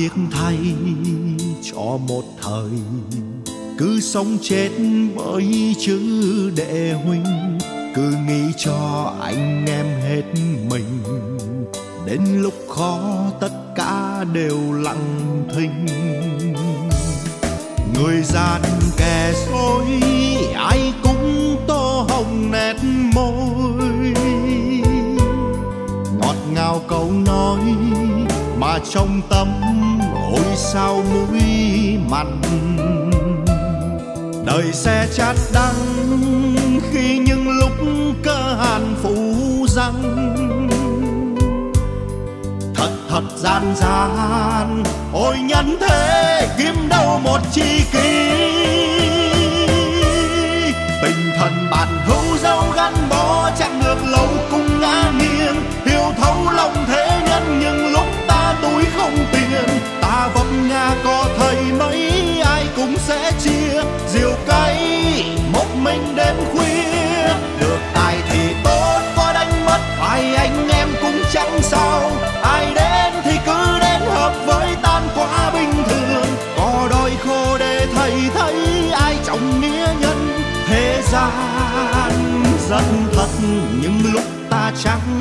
tiếc thay cho một thời cứ sống chết bởi chữ đệ huynh, cứ nghĩ cho anh em đời xe chát đắng khi những lúc cơ hàn phủ răng. Thật thật gian gian, ôi nhân thế kiếm đâu một chi kỷ. Tình thần bạn hữu dấu gắn bó chẳng được lâu cùng ngã nghiêng. Hiểu thấu lòng thế nhân nhưng lúc ta túi không tiền. Ta vấp ngã có thầy mấy ai cũng sẽ chia sao? Ai đến thì cứ đến hợp với tan quá bình thường. Có đôi khô để thầy thấy ai trọng nghĩa nhân. Thế gian rất thật, nhưng lúc ta trắng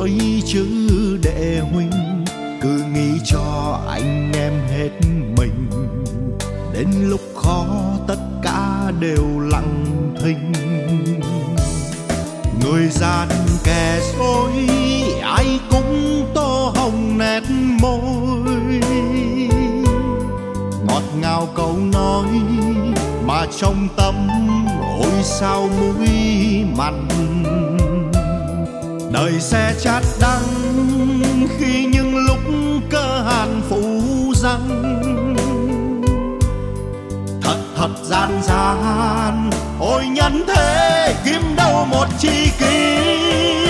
bởi chữ đệ huynh, cứ nghĩ cho anh em hết mình. Đến lúc khó, tất cả đều lặng thinh. Người gian kẻ dối, ai cũng tô hồng nét môi. Ngọt ngào câu nói, mà trong tâm ôi sao mũi mặn đời xe chát đắng khi những lúc cơ hàn phủ răng. Thật thật gian gian, ôi nhân thế kiếm đâu một chi kỷ.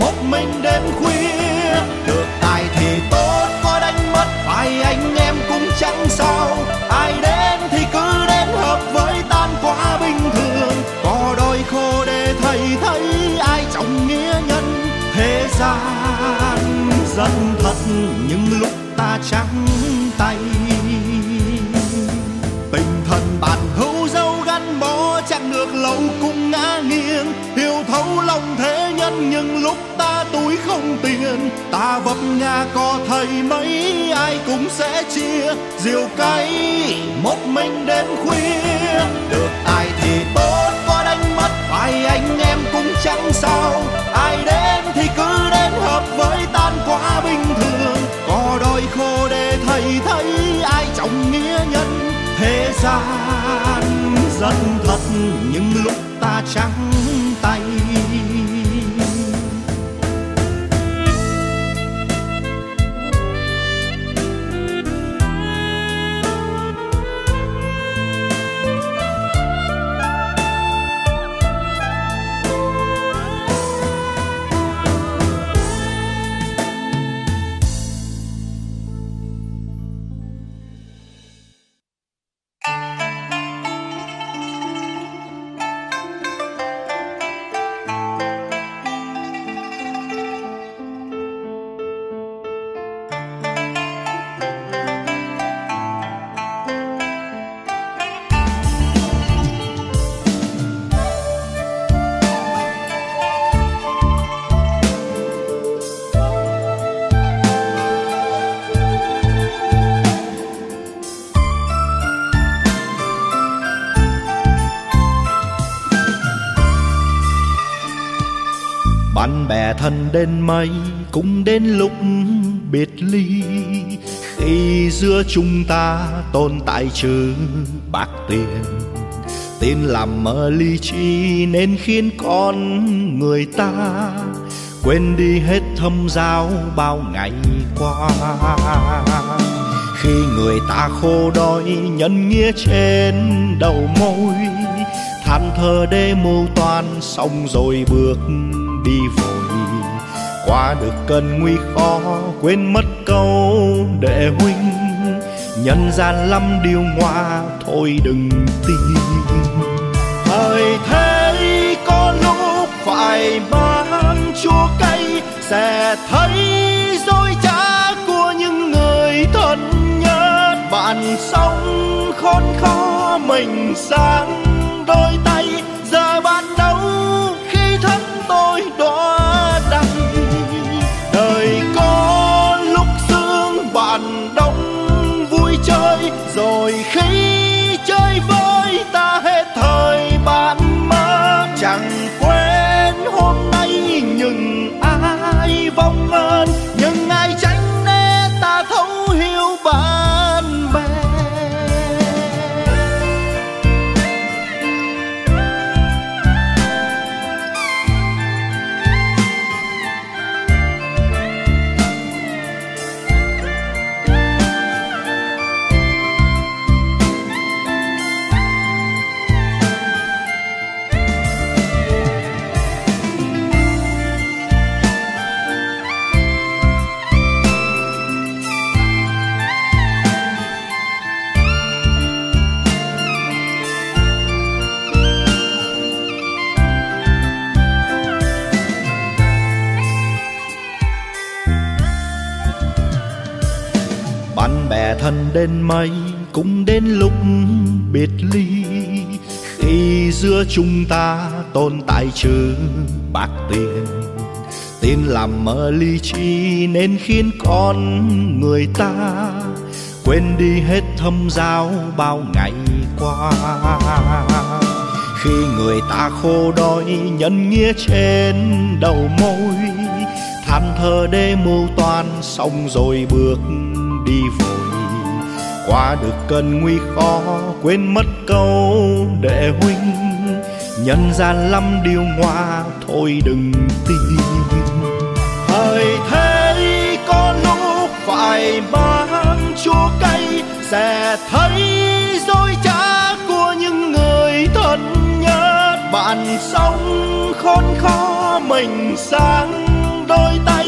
Một mình đêm khuya, được tài thì tốt, có đánh mất phải anh em cũng chẳng sao. Ai đến thì cứ đến hợp với tan quá bình thường. Có đôi khô để thầy thấy ai trọng nghĩa nhân. Thế gian dân thật, nhưng lúc ta trắng tay. Tình thần bạn hữu dấu gắn bó, chẳng được lâu cũng ngã nghiêng. Hiểu thấu lòng thế nhưng lúc ta túi không tiền, ta vấp ngã có thầy mấy ai cũng sẽ chia. Diều cay một mình đêm khuya, được tài thì tốt có đánh mất, phải anh em cũng chẳng sao. Ai đến thì cứ đến hợp với tan quá bình thường. Có đôi khô để thầy thấy ai trọng nghĩa nhân. Thế gian rất thật, nhưng lúc ta trắng tay. Bạn bè thân đến mấy cũng đến lúc biệt ly. Khi giữa chúng ta tồn tại trừ bạc tiền tiền làm mờ ly chi nên khiến con người ta quên đi hết thâm giao bao ngày qua. Khi người ta khô đói nhân nghĩa trên đầu môi, than thờ để mưu toan xong rồi bước đi vội. Qua được cơn nguy khó, quên mất câu đệ huynh. Nhân gian lắm điều ngoa, thôi đừng tin. Thời thế có lúc phải mang chua cay, sẽ thấy dối trá của những người thân nhất. Bạn sống khốn khó, mình sáng đôi tay, giờ bạn đâu rồi khi thần đến mấy cũng đến lúc biệt ly. Khi giữa chúng ta tồn tại trừ bạc tiền tiền làm mờ ly chi nên khiến con người ta quên đi hết thâm giao bao ngày qua. Khi người ta khô đói nhân nghĩa trên đầu môi, than thờ để mưu toan xong rồi bước đi vội qua được cơn nguy khó, quên mất câu đệ huynh. Nhân gian lắm điều ngoa, thôi đừng tin. Thời thế có lúc phải mang chua cay, sẽ thấy dối trá của những người thân nhất. Bạn sống khốn khó, mình sáng đôi tay.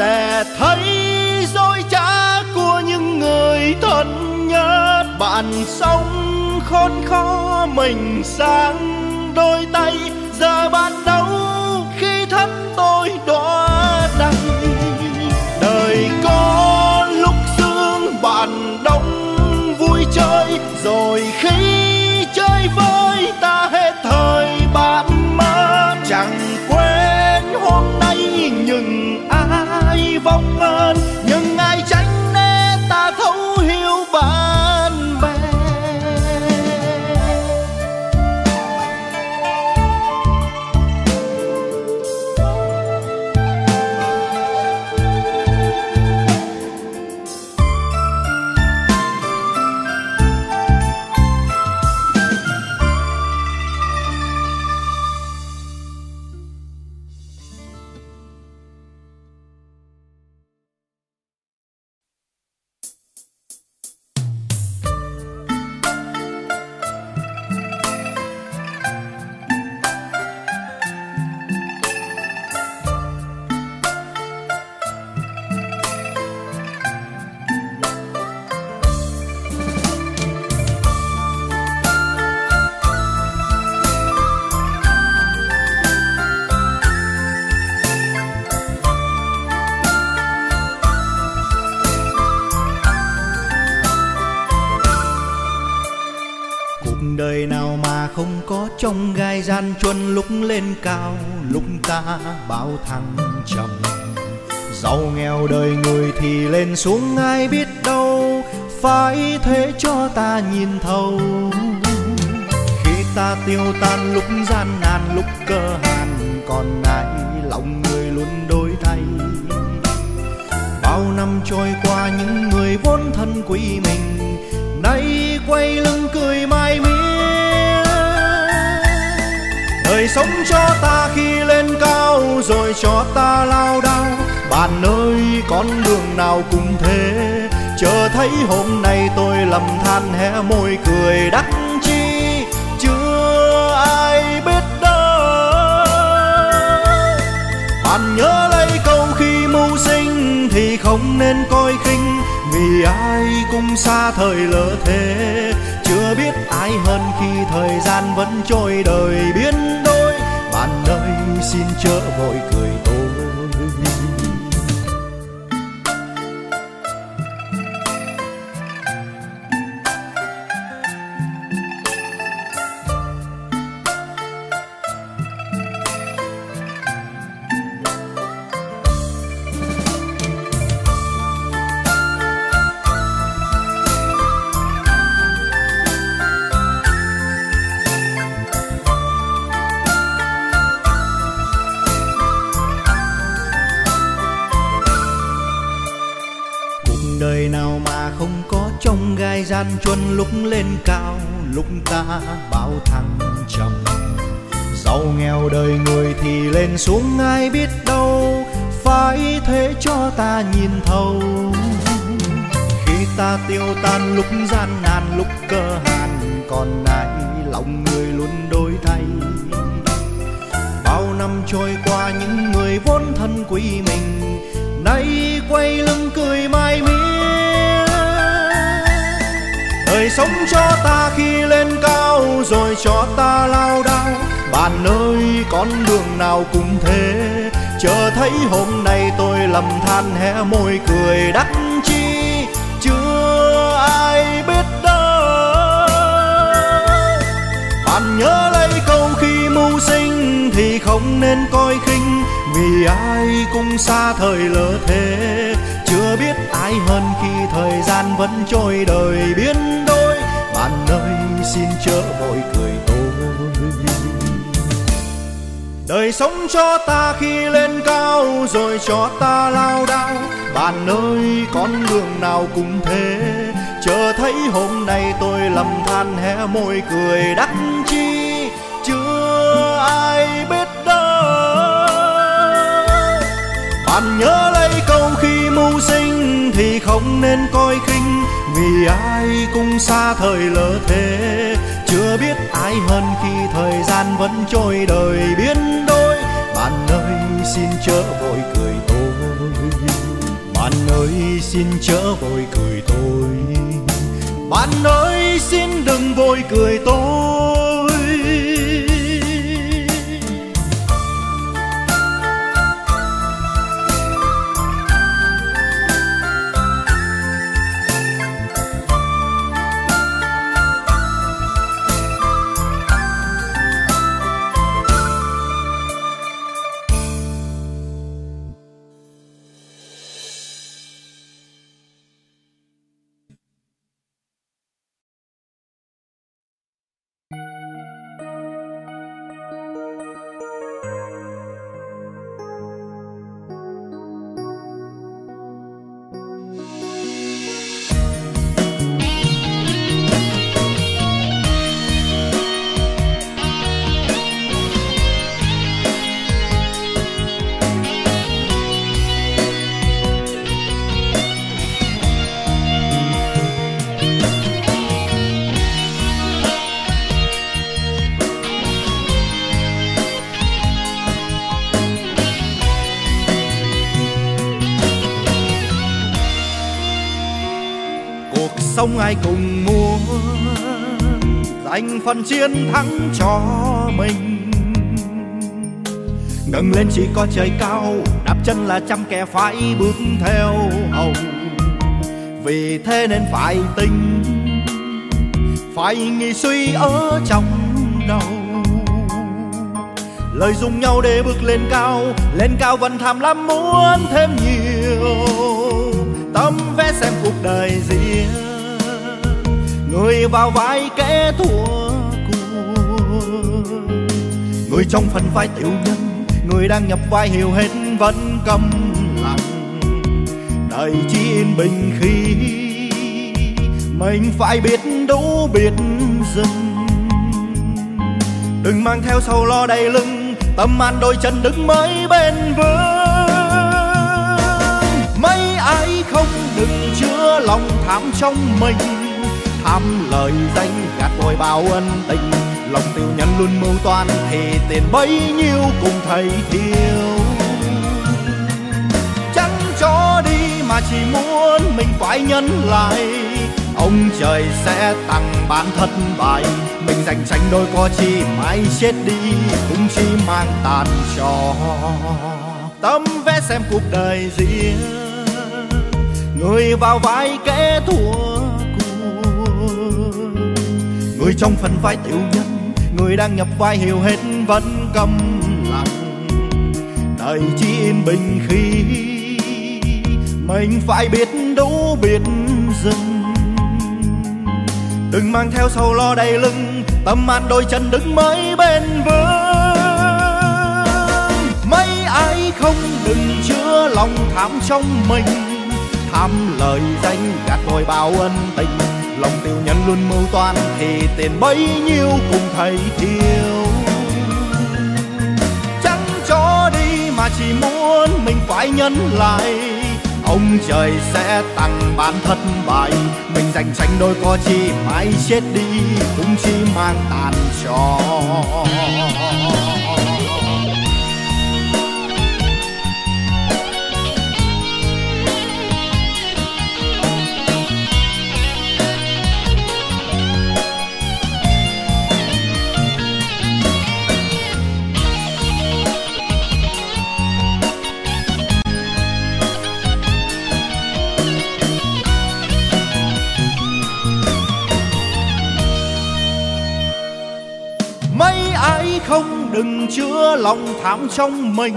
Sẽ thấy dối trá của những người thân nhất. Bạn sống khốn khó mình sáng đôi tay. Giờ bạn đâu khi thân tôi đóa đắng. Đời có lúc sương, bạn đông vui chơi. Rồi khi chơi vơi bao thăng trầm, giàu nghèo đời người thì lên xuống ai biết đâu, phải thế cho ta nhìn thấu. Khi ta tiêu tan lúc gian nan, lúc cơ hàn, còn ai lòng người luôn đổi thay bao năm trôi qua, những người vốn thân quý mình, nay quay lưng cười mai mía đời sống cho ta khi lên cao rồi cho ta lao đao. Bạn ơi, con đường nào cũng thế. Chờ thấy hôm nay tôi lầm than hé môi cười đắc chi. Chưa ai biết đâu. Bạn nhớ lấy câu khi mưu sinh thì không nên coi khinh. Vì ai cũng xa thời lỡ thế. Chưa biết ai hơn khi thời gian vẫn trôi đời biến đổi bạn xin chớ vội cười tôi bao thăng trầm. Giàu nghèo đời người thì lên xuống, ai biết đâu phải thế cho ta nhìn thấu. Khi ta tiêu tan lúc gian nan, lúc cơ hàn, còn nay lòng người luôn đổi thay. Bao năm trôi qua, những người vốn thân quý mình, nay quay lưng cười mai mỉa sống cho ta khi lên cao, rồi cho ta lao đao. Bạn ơi, con đường nào cũng thế. Chờ thấy hôm nay tôi lầm than hé môi cười đắc chi. Chưa ai biết đâu. Bạn nhớ lấy câu khi mưu sinh thì không nên coi khinh. Vì ai cũng xa thời lỡ thế. Chưa biết ai hơn khi thời gian vẫn trôi đời biến đổi bạn ơi, xin chớ vội cười tôi. Đời sống cho ta khi lên cao, rồi cho ta lao đao. Bạn ơi, con đường nào cũng thế. Chờ thấy hôm nay tôi lầm than hé môi cười đắc chi. Chưa ai biết đâu. Bạn nhớ lấy câu khi mưu sinh thì không nên coi khinh vì ai cũng xa thời lỡ thế, chưa biết ai hơn khi thời gian vẫn trôi đời biến đổi. Bạn ơi, xin chớ vội cười tôi. Bạn ơi, xin chớ vội cười tôi. Bạn ơi, xin đừng vội cười tôi. Ai cùng mua. Dành phần chiến thắng cho mình. Ngẩng lên chỉ có trời cao, đạp chân là trăm kẻ phải bước theo hầu. Vì thế nên phải tinh phải nghĩ suy ở trong đầu. Lời dùng nhau để bước lên cao lên cao vẫn tham lam muốn thêm nhiều. Tâm vẽ xem cuộc đời riêng người vào vai kẻ thua cuộc. Người trong phần vai tiểu nhân, người đang nhập vai hiểu hết vẫn câm lặng. Đời chỉ yên bình khi mình phải biết đủ biết dừng đừng mang theo sầu lo đầy lưng, tâm an đôi chân đứng mới bên vững mấy ai không đừng chứa lòng tham trong mình tham lời danh gạt vội bao ân tình. Lòng tiểu nhân luôn mưu toan thì tiền bấy nhiêu cùng thầy thiếu. Chẳng cho đi mà chỉ muốn mình phải nhân lại. Ông trời sẽ tặng bạn thất bại mình giành tranh đôi có chi mãi chết đi cũng chỉ mang tàn cho tâm vẽ xem cuộc đời riêng. Người vào vai kẻ thua người trong phần vai tiểu nhân, người đang nhập vai hiểu hết vẫn câm lặng. Đời chỉ yên bình khi mình phải biết đủ biết dừng. Đừng mang theo sầu lo đầy lưng, tâm an đôi chân đứng mới bên vương. Mấy ai không đừng chứa lòng tham trong mình tham lời danh gạt vội bao ân tình lòng tiểu nhân luôn mưu toan, thì tiền bấy nhiêu cũng thấy thiếu chẳng cho đi mà chỉ muốn mình phải nhân lại ông trời sẽ tặng bạn thất bại, mình giành tranh đôi có chi mãi chết đi, cũng chỉ mang tàn trò. Đừng chứa lòng tham trong mình.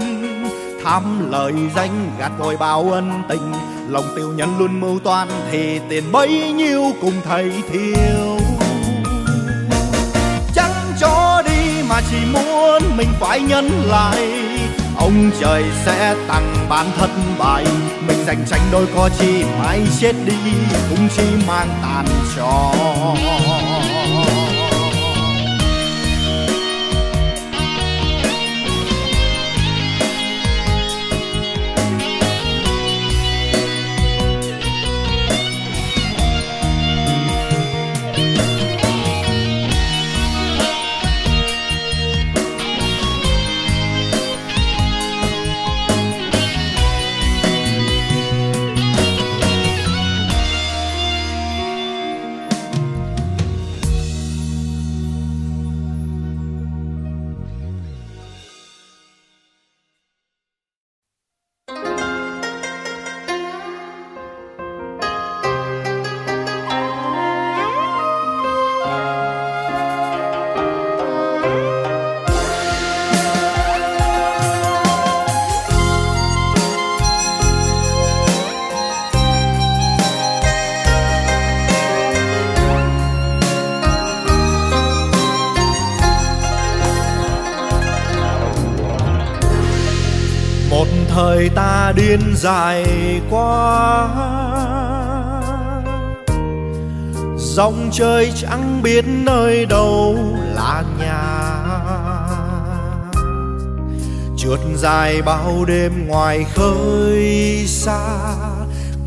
Tham lời danh gạt vội bao ân tình, lòng tiêu nhân luôn mưu toan thì tiền bấy nhiêu cùng thầy thiếu chẳng cho đi mà chỉ muốn mình phải nhân lại, ông trời sẽ tặng bạn thất bại mình giành tranh đôi có chi mãi chết đi, cũng chỉ mang tàn cho thời ta điên dài qua dòng chơi chẳng biết nơi đâu là nhà. Trượt dài bao đêm ngoài khơi xa.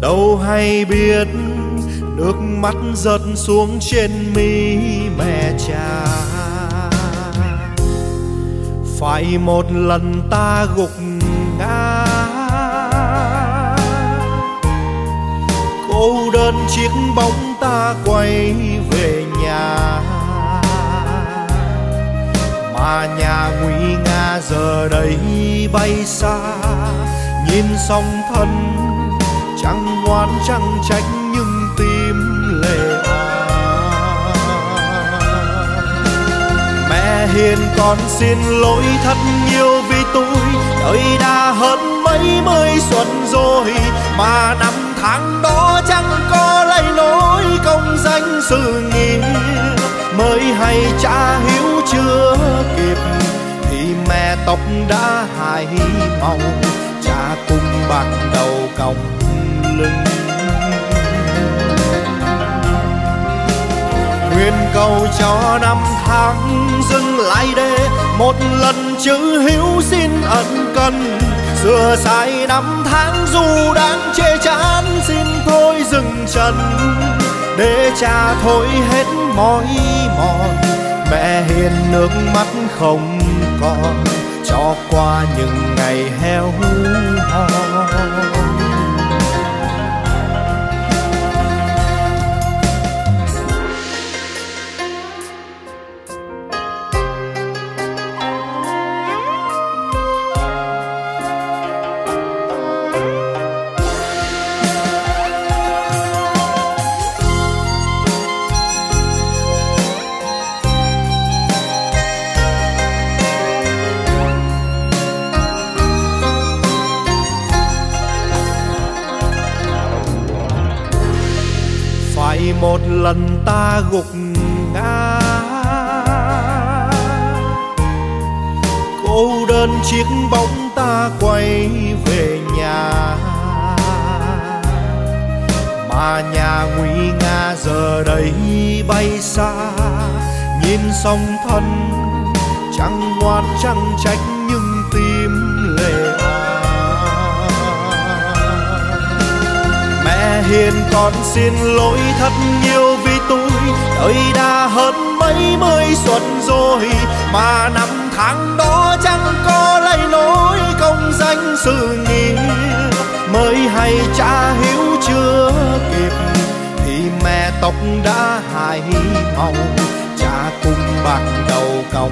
Đâu hay biết nước mắt giật xuống trên mi mẹ cha. Phải một lần ta gục ngã. Cô đơn chiếc bóng ta quay về nhà. Mà nhà nguy nga giờ đây bay xa. Nhìn song thân chẳng ngoan chẳng tránh nhưng tim lệ hiền con xin lỗi thật nhiều vì tôi thời đã hơn mấy mươi xuân rồi, mà năm tháng đó chẳng có lấy lối công danh sự nghiệp. Mới hay cha hiếu chưa kịp, thì mẹ tóc đã hai màu. Cha cùng bạc đầu còng lưng. Nguyện cầu cho năm tháng dừng lại để một lần chữ hiếu xin ân cần. Xưa sai năm tháng dù đang chê chán, xin thôi dừng chân. Để cha thôi hết mỏi mòn, mẹ hiền nước mắt không còn, cho qua những ngày heo hon lần ta gục ngã. Cô đơn chiếc bóng ta quay về nhà. Mà nhà nguy nga giờ đây bay xa, nhìn sông thân chẳng ngoan chẳng trách. Hiền con xin lỗi thật nhiều vì tôi. Đời đã hơn mấy mươi xuân rồi, mà năm tháng đó chẳng có lấy nỗi công danh sự nghiệp. Mới hay cha hiếu chưa kịp, thì mẹ tóc đã hai màu. Cha cùng bạc đầu còng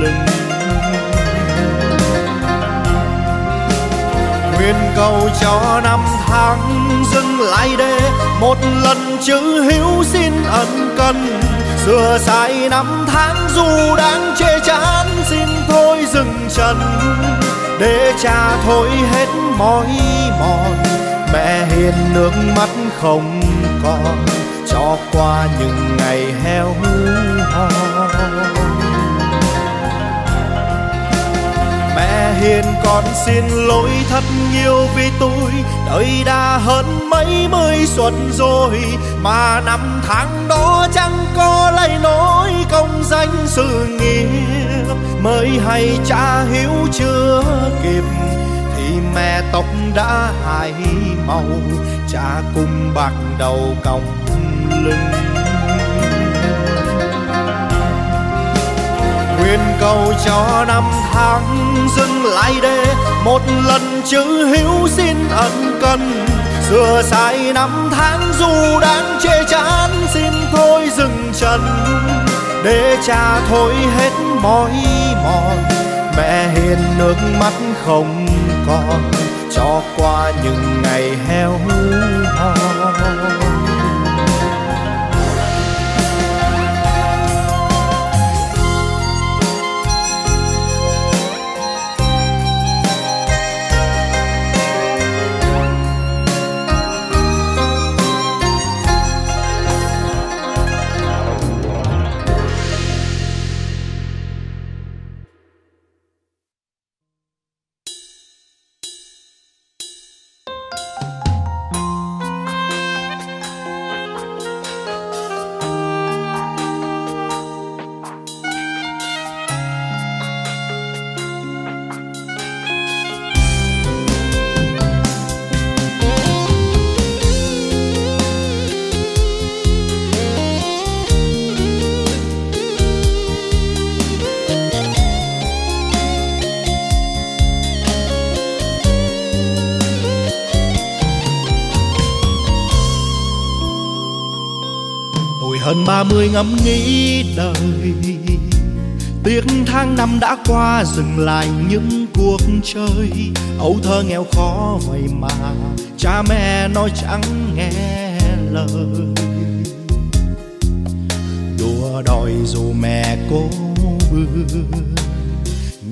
lưng. Nguyện cầu cho năm tháng dừng lại để một lần chữ hiếu xin ân cần. Xưa sai năm tháng dù đang chê chán, xin thôi dừng chân. Để cha thôi hết mỏi mòn, mẹ hiền nước mắt không còn. Cho qua những ngày heo hon hiền con xin lỗi thật nhiều vì tôi. Đời đã hơn mấy mươi xuân rồi, mà năm tháng đó chẳng có lấy nỗi công danh sự nghiệp. Mới hay cha hiếu chưa kịp, thì mẹ tóc đã hai màu. Cha cùng bạc đầu còng lưng. Nguyện cầu cho năm tháng dừng lại để một lần chữ hiếu xin ân cần. Xưa sai năm tháng dù đang chê chán, xin thôi dừng chân. Để cha thôi hết mỏi mòn, mẹ hiền nước mắt không còn. Cho qua những ngày heo hon ngẫm nghĩ đời. Tiếc tháng năm đã qua, dừng lại những cuộc chơi. Âu thơ nghèo khó vậy mà, cha mẹ nói chẳng nghe lời. Đùa đòi dù mẹ cố bừa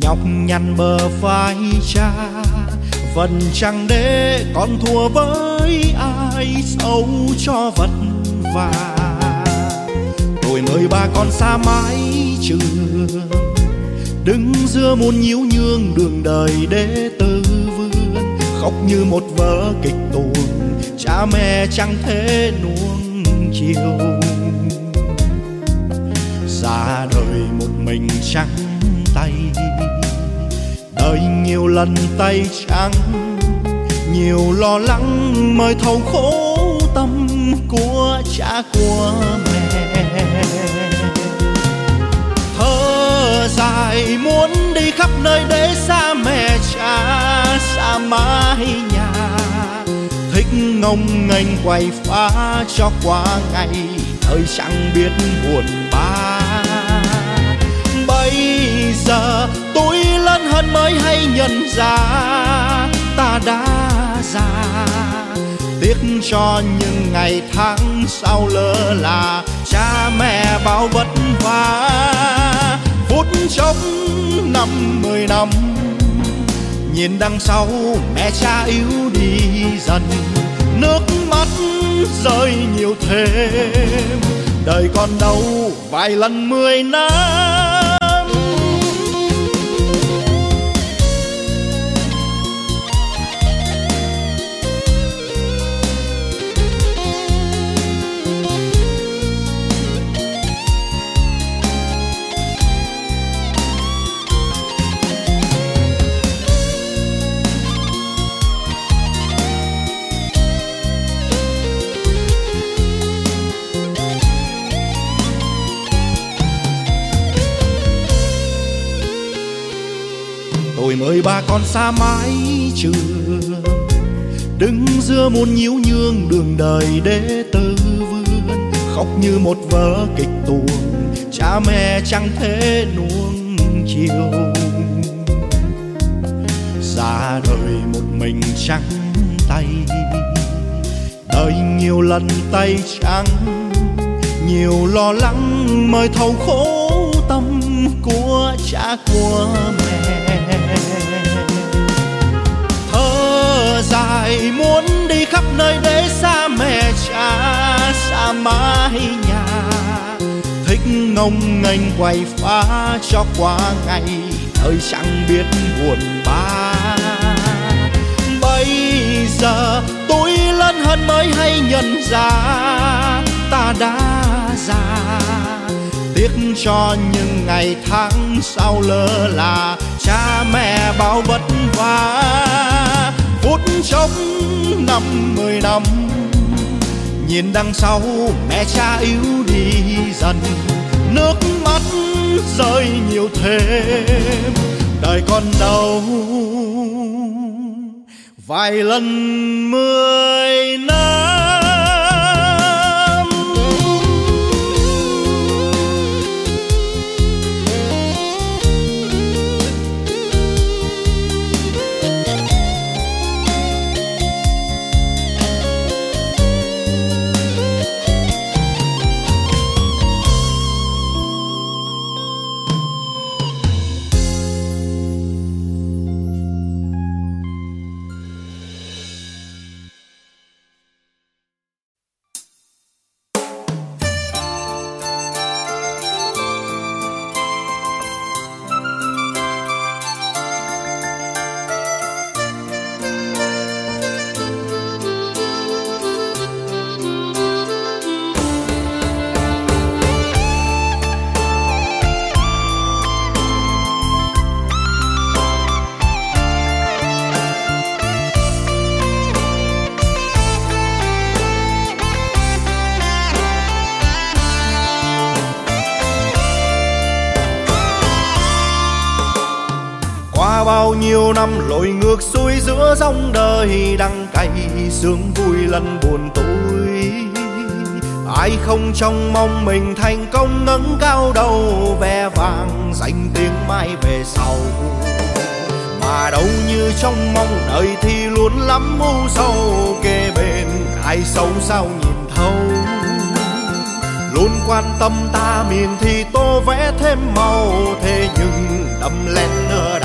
nhọc nhằn bờ vai cha. Vẫn chẳng để con thua với ai xấu cho vật vàng rồi nơi ba con xa mái trường, đứng giữa muôn nhiễu nhương đường đời để tư vương. Khóc như một vở kịch tuồng, cha mẹ chẳng thể nuông chiều. Ra đời một mình trắng tay, đời nhiều lần tay trắng. Nhiều lo lắng mời thấu khổ tâm của cha, của mẹ thơ dài muốn đi khắp nơi để xa mẹ cha, xa mái nhà. Thích ngông nghênh quay phá cho qua ngày, thời chẳng biết buồn bã bây giờ tôi lớn hơn mới hay nhận ra, ta đã già. Tiếc cho những ngày tháng sau lỡ là cha mẹ bao vất vả. Phút chốc năm mười năm, nhìn đằng sau mẹ cha yếu đi dần. Nước mắt rơi nhiều thêm, đời còn đâu vài lần mười năm. Bà con xa mái trường đứng giữa muôn nhiễu nhương đường đời để tư vương. Khóc như một vở kịch tuồng, cha mẹ chẳng thể nuông chiều. Ra đời một mình trắng tay, đời nhiều lần tay trắng. Nhiều lo lắng mời thầu khổ tâm của cha của mẹ. Dài, muốn đi khắp nơi để xa mẹ cha, xa mái nhà. Thích ngông nghênh quay phá cho qua ngày, thời chẳng biết buồn bã bây giờ tôi lớn hơn mới hay nhận ra, ta đã già. Tiếc cho những ngày tháng sau lơ là, cha mẹ bao vất vả phút chốc năm mười năm. Nhìn đằng sau mẹ cha yếu đi dần, nước mắt rơi nhiều thêm. Đời con đâu vài lần mười năm. Năm lội ngược xuôi giữa dòng đời, đắng cay sướng vui lần buồn tối. Ai không trông mong mình thành công nâng cao đầu ve vàng danh tiếng mai về sau. Mà đâu như trong mong đời thì luôn lắm u sâu kề bên ai xấu sao nhìn thấu. Luôn quan tâm ta miền thì tô vẽ thêm màu, thế nhưng đâm lên ở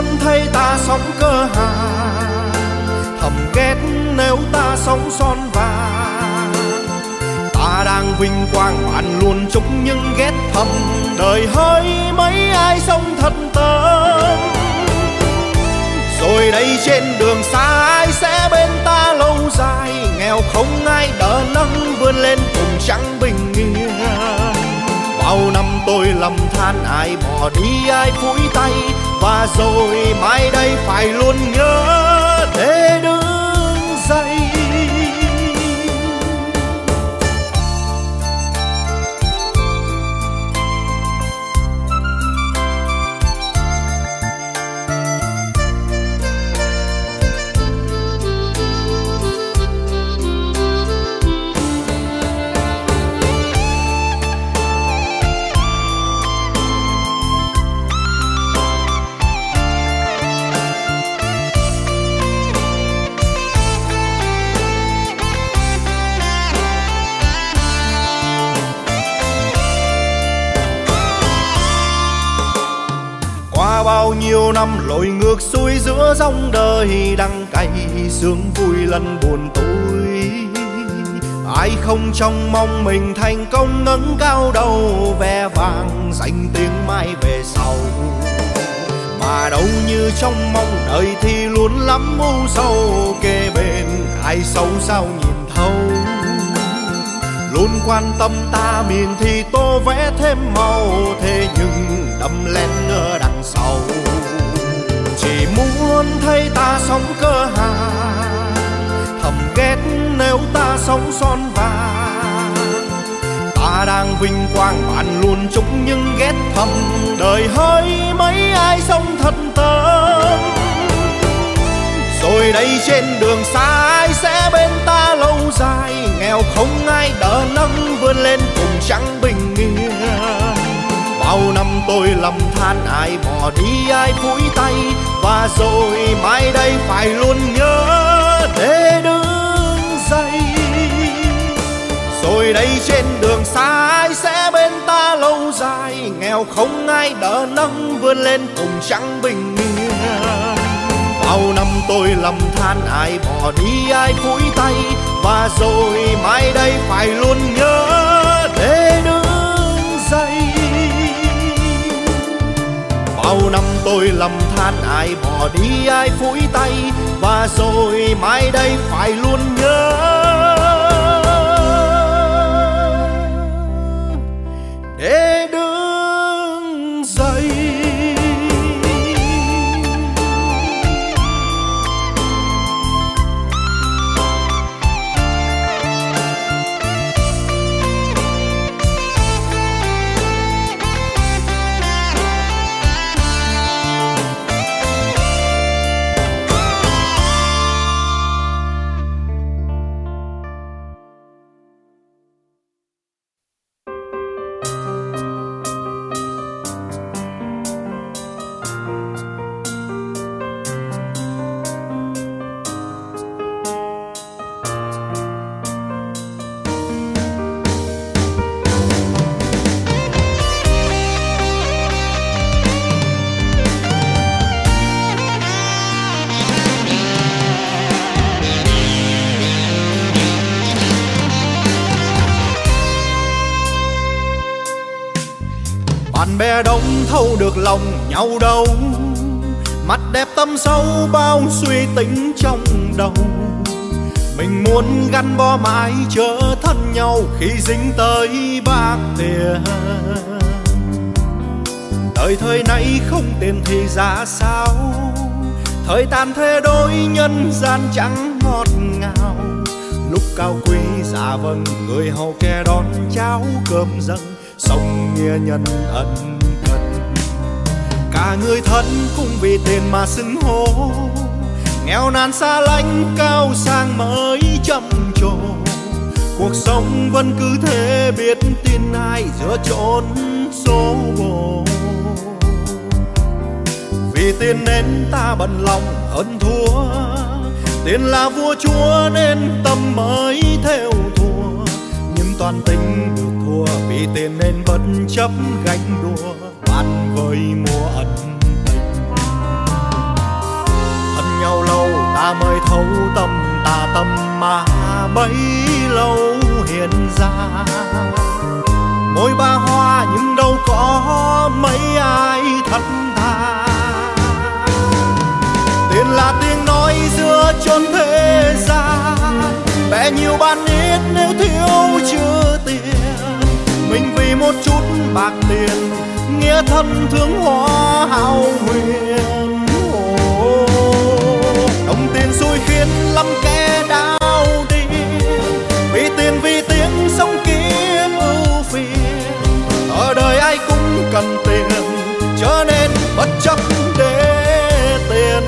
muốn thấy ta sống cơ hàng thầm ghét nếu ta sống son vàng ta đang vinh quang bạn luôn chúc nhưng ghét thầm. Đời hơi mấy ai sống thật tâm rồi đây trên đường xa ai sẽ bên ta lâu dài. Nghèo không ai đỡ nâng vươn lên cùng trắng bình yên. Bao năm tôi lầm than ai bỏ đi ai phủi tay và rồi mai đây phải luôn nhớ để đứng dậy. Năm lội ngược xuôi giữa dòng đời, đắng cay sướng vui lần buồn tôi ai không trông mong mình thành công ngẩng cao đầu ve vàng danh tiếng mai về sau. Mà đâu như trong mong đời thì luôn lắm u sầu, kề bên ai sâu sao nhìn thấu. Luôn quan tâm ta miền thì tô vẽ thêm màu, thế nhưng đâm len ở đằng muốn thấy ta sống cơ hàng thầm ghét nếu ta sống son vàng ta đang vinh quang bạn luôn chúc nhưng ghét thầm, đời hơi mấy ai sống thật tâm. Rồi đây trên đường xa ai sẽ bên ta lâu dài, nghèo không ai đỡ nâng vươn lên cùng trắng bình bao năm tôi lầm than, ai bỏ đi, ai phủi tay. Và rồi mai đây phải luôn nhớ để đứng dậy rồi đây trên đường xa ai sẽ bên ta lâu dài. Nghèo không ai đỡ nâng, vươn lên cùng trắng bình yên bao năm tôi lầm than, ai bỏ đi, ai phủi tay. Và rồi mai đây phải luôn nhớ để đứng dậy bao năm tôi lầm than, ai bỏ đi, ai phủi tay, và rồi mai đây phải luôn nhớ. Để được lòng nhau đâu. Mặt đẹp tâm sâu bao suy tính trong đầu. Mình muốn gắn bó mãi trở thân nhau khi dính tới bạc tiền. Đời thời nay không tiền thì ra sao? Thời tàn thế đôi nhân gian chẳng ngọt ngào. Lúc cao quý giả vâng người hầu kẻ đón cháo cơm dâng. Sống nghĩa nhân ân cả người thân cũng vì tiền mà xưng hô. Nghèo nàn xa lánh, cao sang mới trầm trồ cuộc sống vẫn cứ thế, biết tin ai giữa chốn số bồ vì tiền nên ta bận lòng hơn thua tiền là vua chúa nên tâm mới theo thua. Toàn tình được thua, vì tiền nên bất chấp gánh đua mới mua mùa tình. Thân nhau lâu, ta mới thấu tâm, ta tâm mà bấy lâu hiện ra. Môi ba hoa nhưng đâu có mấy ai thật thà tiền là tiếng nói giữa chốn thế gian. Vẽ nhiều ban ít nếu thiếu chưa tiền. Mình vì một chút bạc tiền nghĩa thân thương hoa hào huyền đồng tiền xui khiến lắm kẻ đau đi, vì tiền vì tiếng sống kiếm ưu phiền. Ở đời ai cũng cần tiền cho nên bất chấp để tiền.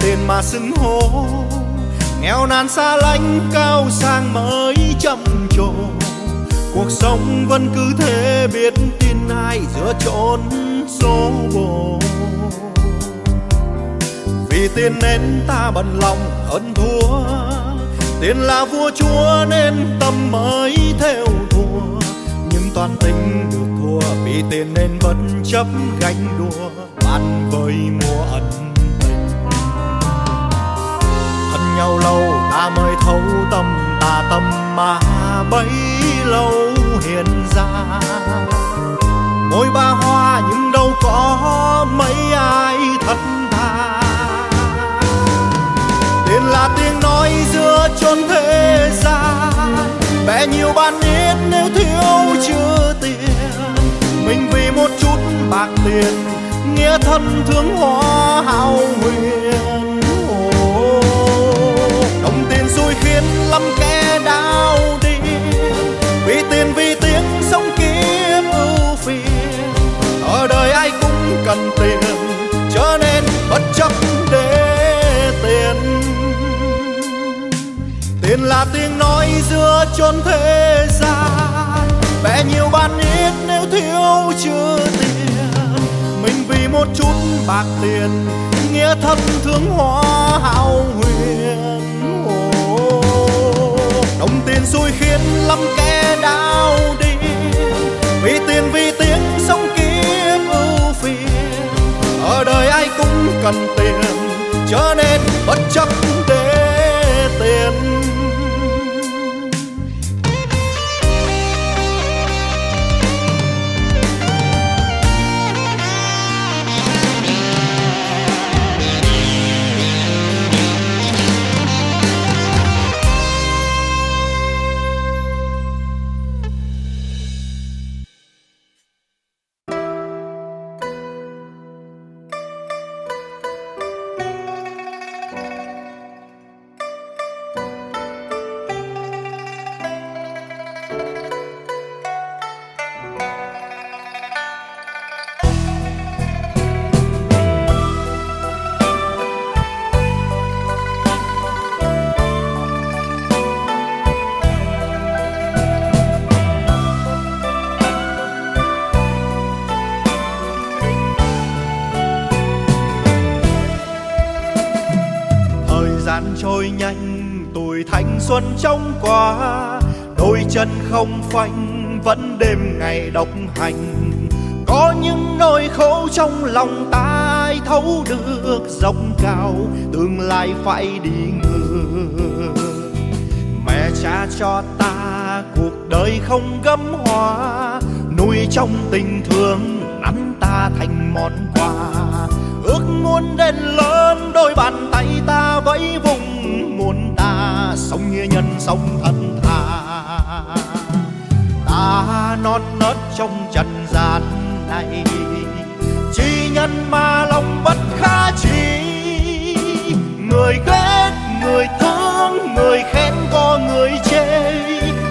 Tên tiền mà xưng hô. Nghèo nàn xa lánh, cao sang mới chậm trồ cuộc sống vẫn cứ thế, biết tin ai giữa chốn số bồ. Vì tiền nên ta bận lòng hơn thua, tiền là vua chúa nên tâm mới theo thua. Nhưng toàn tình được thua, vì tiền nên bất chấp gánh đua bạn với mùa ẩn nhau lâu ta mới thấu tâm ta tâm mà bấy lâu hiện ra. Môi ba hoa nhưng đâu có mấy ai thật thà. Tiền là tiếng nói giữa chốn thế gian. Vẽ nhiều ban ít nếu thiếu chưa tiền. Mình vì một chút bạc tiền, nghĩa thân thương hoa hào huyền xui khiến lắm kẻ đau đi. Vì tiền, vì tiếng sống kiếp ưu phiền. Ở đời ai cũng cần tiền, cho nên bất chấp để tiền. Tiền là tiếng nói giữa chốn thế gian. Vẽ nhiều ban ít nếu thiếu chưa tiền. Mình vì một chút bạc tiền, nghĩa thân thương hoa hào huyền đồng tiền xui khiến lắm kẻ đau đi. Vì tiền, vì tiếng sống kiếp ưu phiền. Ở đời ai cũng cần tiền, cho nên bất chấp để tiền. Xuân trong qua, đôi chân không phanh, vẫn đêm ngày độc hành. Có những nỗi khổ trong lòng ta ai thấu được, dốc cao tương lai phải đi ngược. Mẹ cha cho ta cuộc đời không gấm hoa, nuôi trong tình thương nắm ta thành món quà. Ước muốn đến lớn, đôi bàn tay ta vẫy vùng muôn sống như nhân sống thân thà ta non nớt trong trần gian này, chi nhân mà lòng bất khả trí người ghét, người thương, người khen có người chê.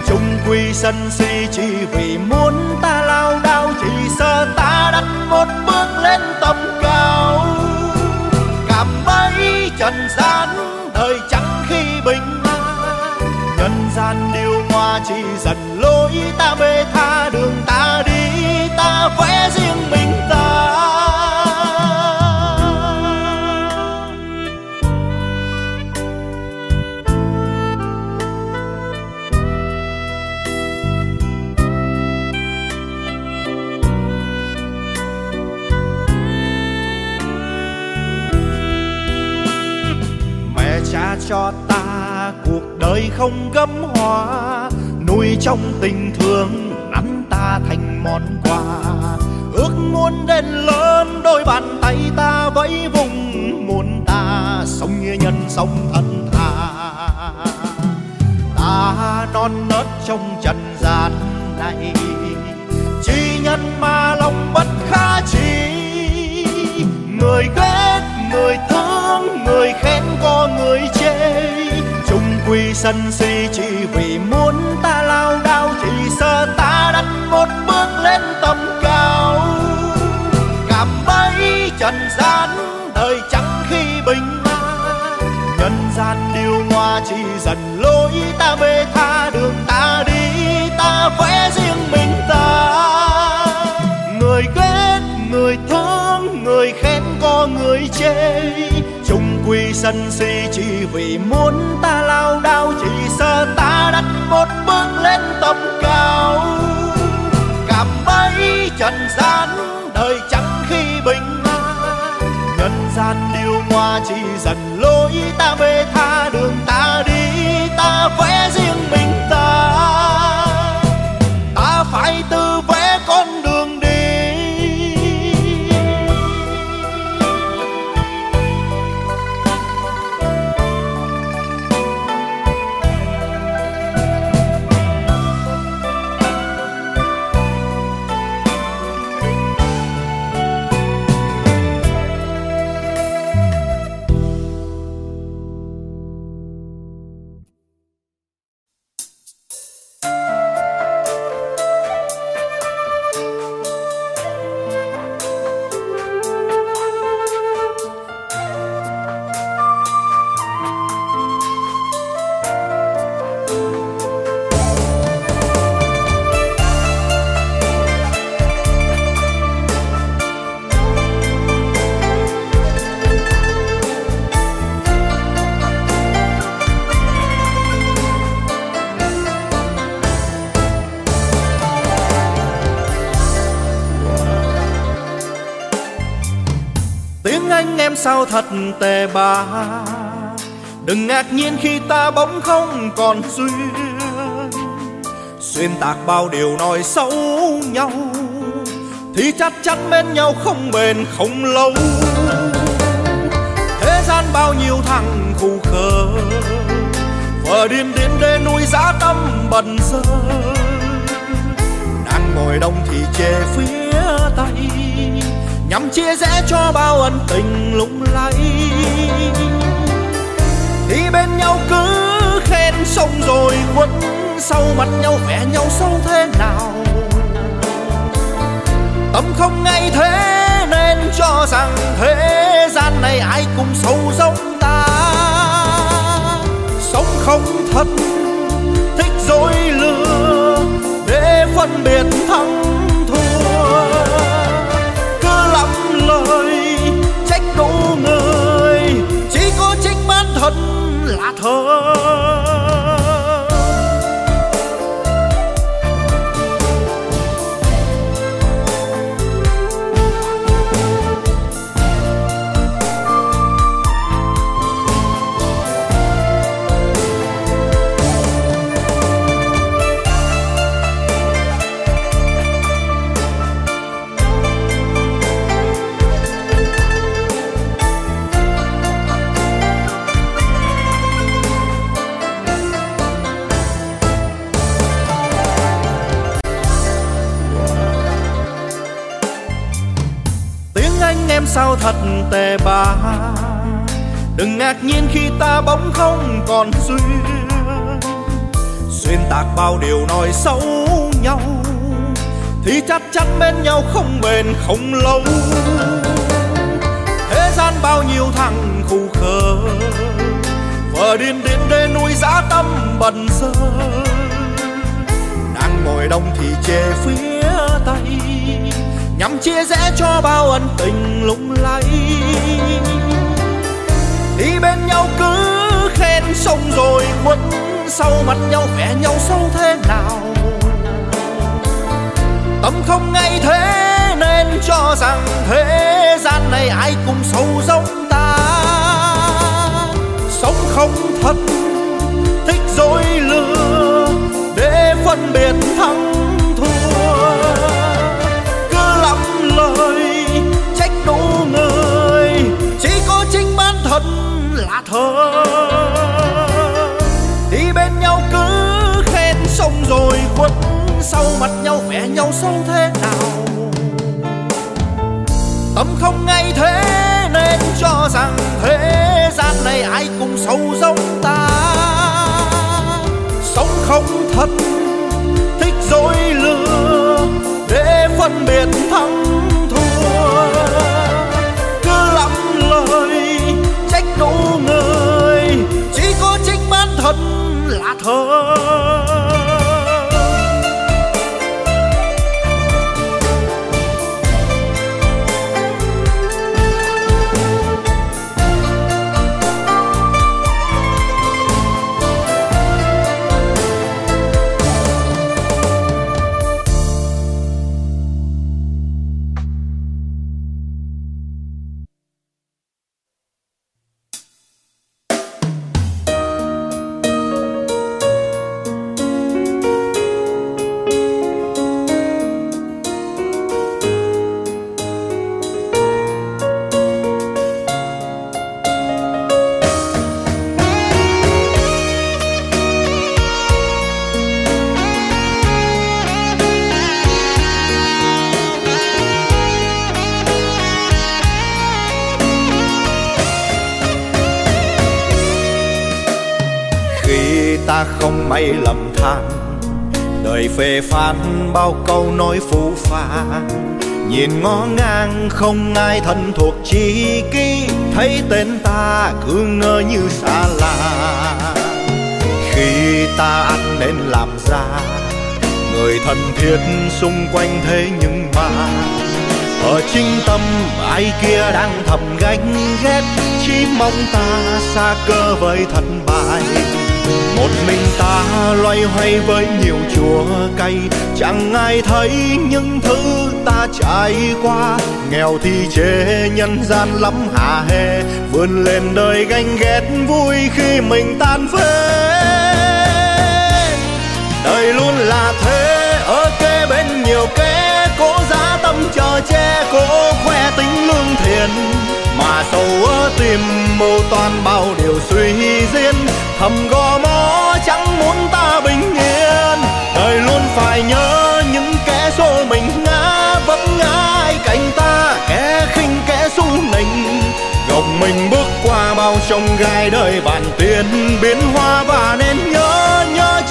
Chung quy sân si chỉ vì muốn ta lao đao, chỉ sợ ta đặt một bước lên tầm gian điều hoa chỉ dần lối ta bê tha đường ta đi, ta vẽ ra không gấm hoa, nuôi trong tình thương nắm ta thành món quà. Ước muốn đến lớn, đôi bàn tay ta vẫy vùng, muốn ta sống như nhân sống thân thà. Ta non nớt trong trần gian này chỉ nhân mà lòng bất khả chi. Người ghét, người thương, người khen có người chê quy sân si chỉ vì muốn ta lao đao, chỉ sợ ta đặt một bước lên tầm cao. Cảm bấy trần gian đời chẳng khi bình an nhân gian điều hoa chỉ dần lối ta bê tha, đường ta đi ta vẽ riêng mình ta. Người ghét người thương, người khen có người chê. Chung quy sân si chỉ vì muốn ta trần gian, đời chẳng khi bình an. Nhân gian điều hòa chỉ dần lối ta bê tha, đường ta đi sao thật tệ bà đừng ngạc nhiên khi ta bỗng không còn duyên. Xuyên tạc bao điều nói xấu nhau, thì chắc chắn bên nhau không bền không lâu. Thế gian bao nhiêu thằng khù khờ vợ điên điên để nuôi giá tâm bần dơ đang ngồi đông thì chê phía tây nhằm chia rẽ cho bao ân tình lung lay. Đi bên nhau cứ khen xong rồi quấn sau mặt nhau vẽ nhau sâu thế nào? Tâm không ngay thế nên cho rằng thế gian này ai cũng sâu giống ta. Sống không thật, thích dối lừa, để phân biệt thắng bản thân sao thật tệ bạc đừng ngạc nhiên khi ta bỗng không còn duyên. Xuyên tạc bao điều nói xấu nhau, thì chắc chắn bên nhau không bền không lâu. Thế gian bao nhiêu thằng khù khờ vợ điên điên đê nuôi giá tâm bần sơ. Đang ngồi đông thì chê phía tây nhằm chia rẽ cho bao ân tình lung lay. Đi bên nhau cứ khen xong rồi quấn sau mặt nhau vẽ nhau sâu thế nào? Tâm không ngay thế nên cho rằng thế gian này ai cũng sâu giống ta. Sống không thật, thích dối lừa, để phân biệt thắng thơ. Đi bên nhau cứ khen xong rồi quất sau mặt nhau vẽ nhau sâu thế nào? Tâm không ngay thế nên cho rằng thế gian này ai cũng sâu giống ta. Sống không thật, thích dối lừa, để phân biệt thắng là phê phán bao câu nói phũ phàng nhìn ngó ngang, không ai thân thuộc chi ký thấy tên ta cứ ngơ như xa lạ. Khi ta ăn nên làm ra, người thân thiết xung quanh thế nhưng mà, ở chính tâm ai kia đang thầm gánh ghét. Chỉ mong ta xa cơ với thân bài một mình ta loay hoay với nhiều chùa cay, chẳng ai thấy những thứ ta trải qua. Nghèo thì chê nhân gian lắm hà hê vươn lên đời ganh ghét vui khi mình tan phế. Đời luôn là thế, ở kế bên nhiều kẻ cố giá tâm chờ che, cố khoe tính lương thiện. Mà sâu ở tim mưu toàn bao điều suy diễn, thầm gò chẳng muốn ta bình yên. Đời luôn phải nhớ những kẻ xô mình ngã, vấp ngã ai cạnh ta, kẻ khinh, kẻ xu nịnh. Gồng mình bước qua bao sông gai đời bản tiền biến hoa và nên nhớ nhớ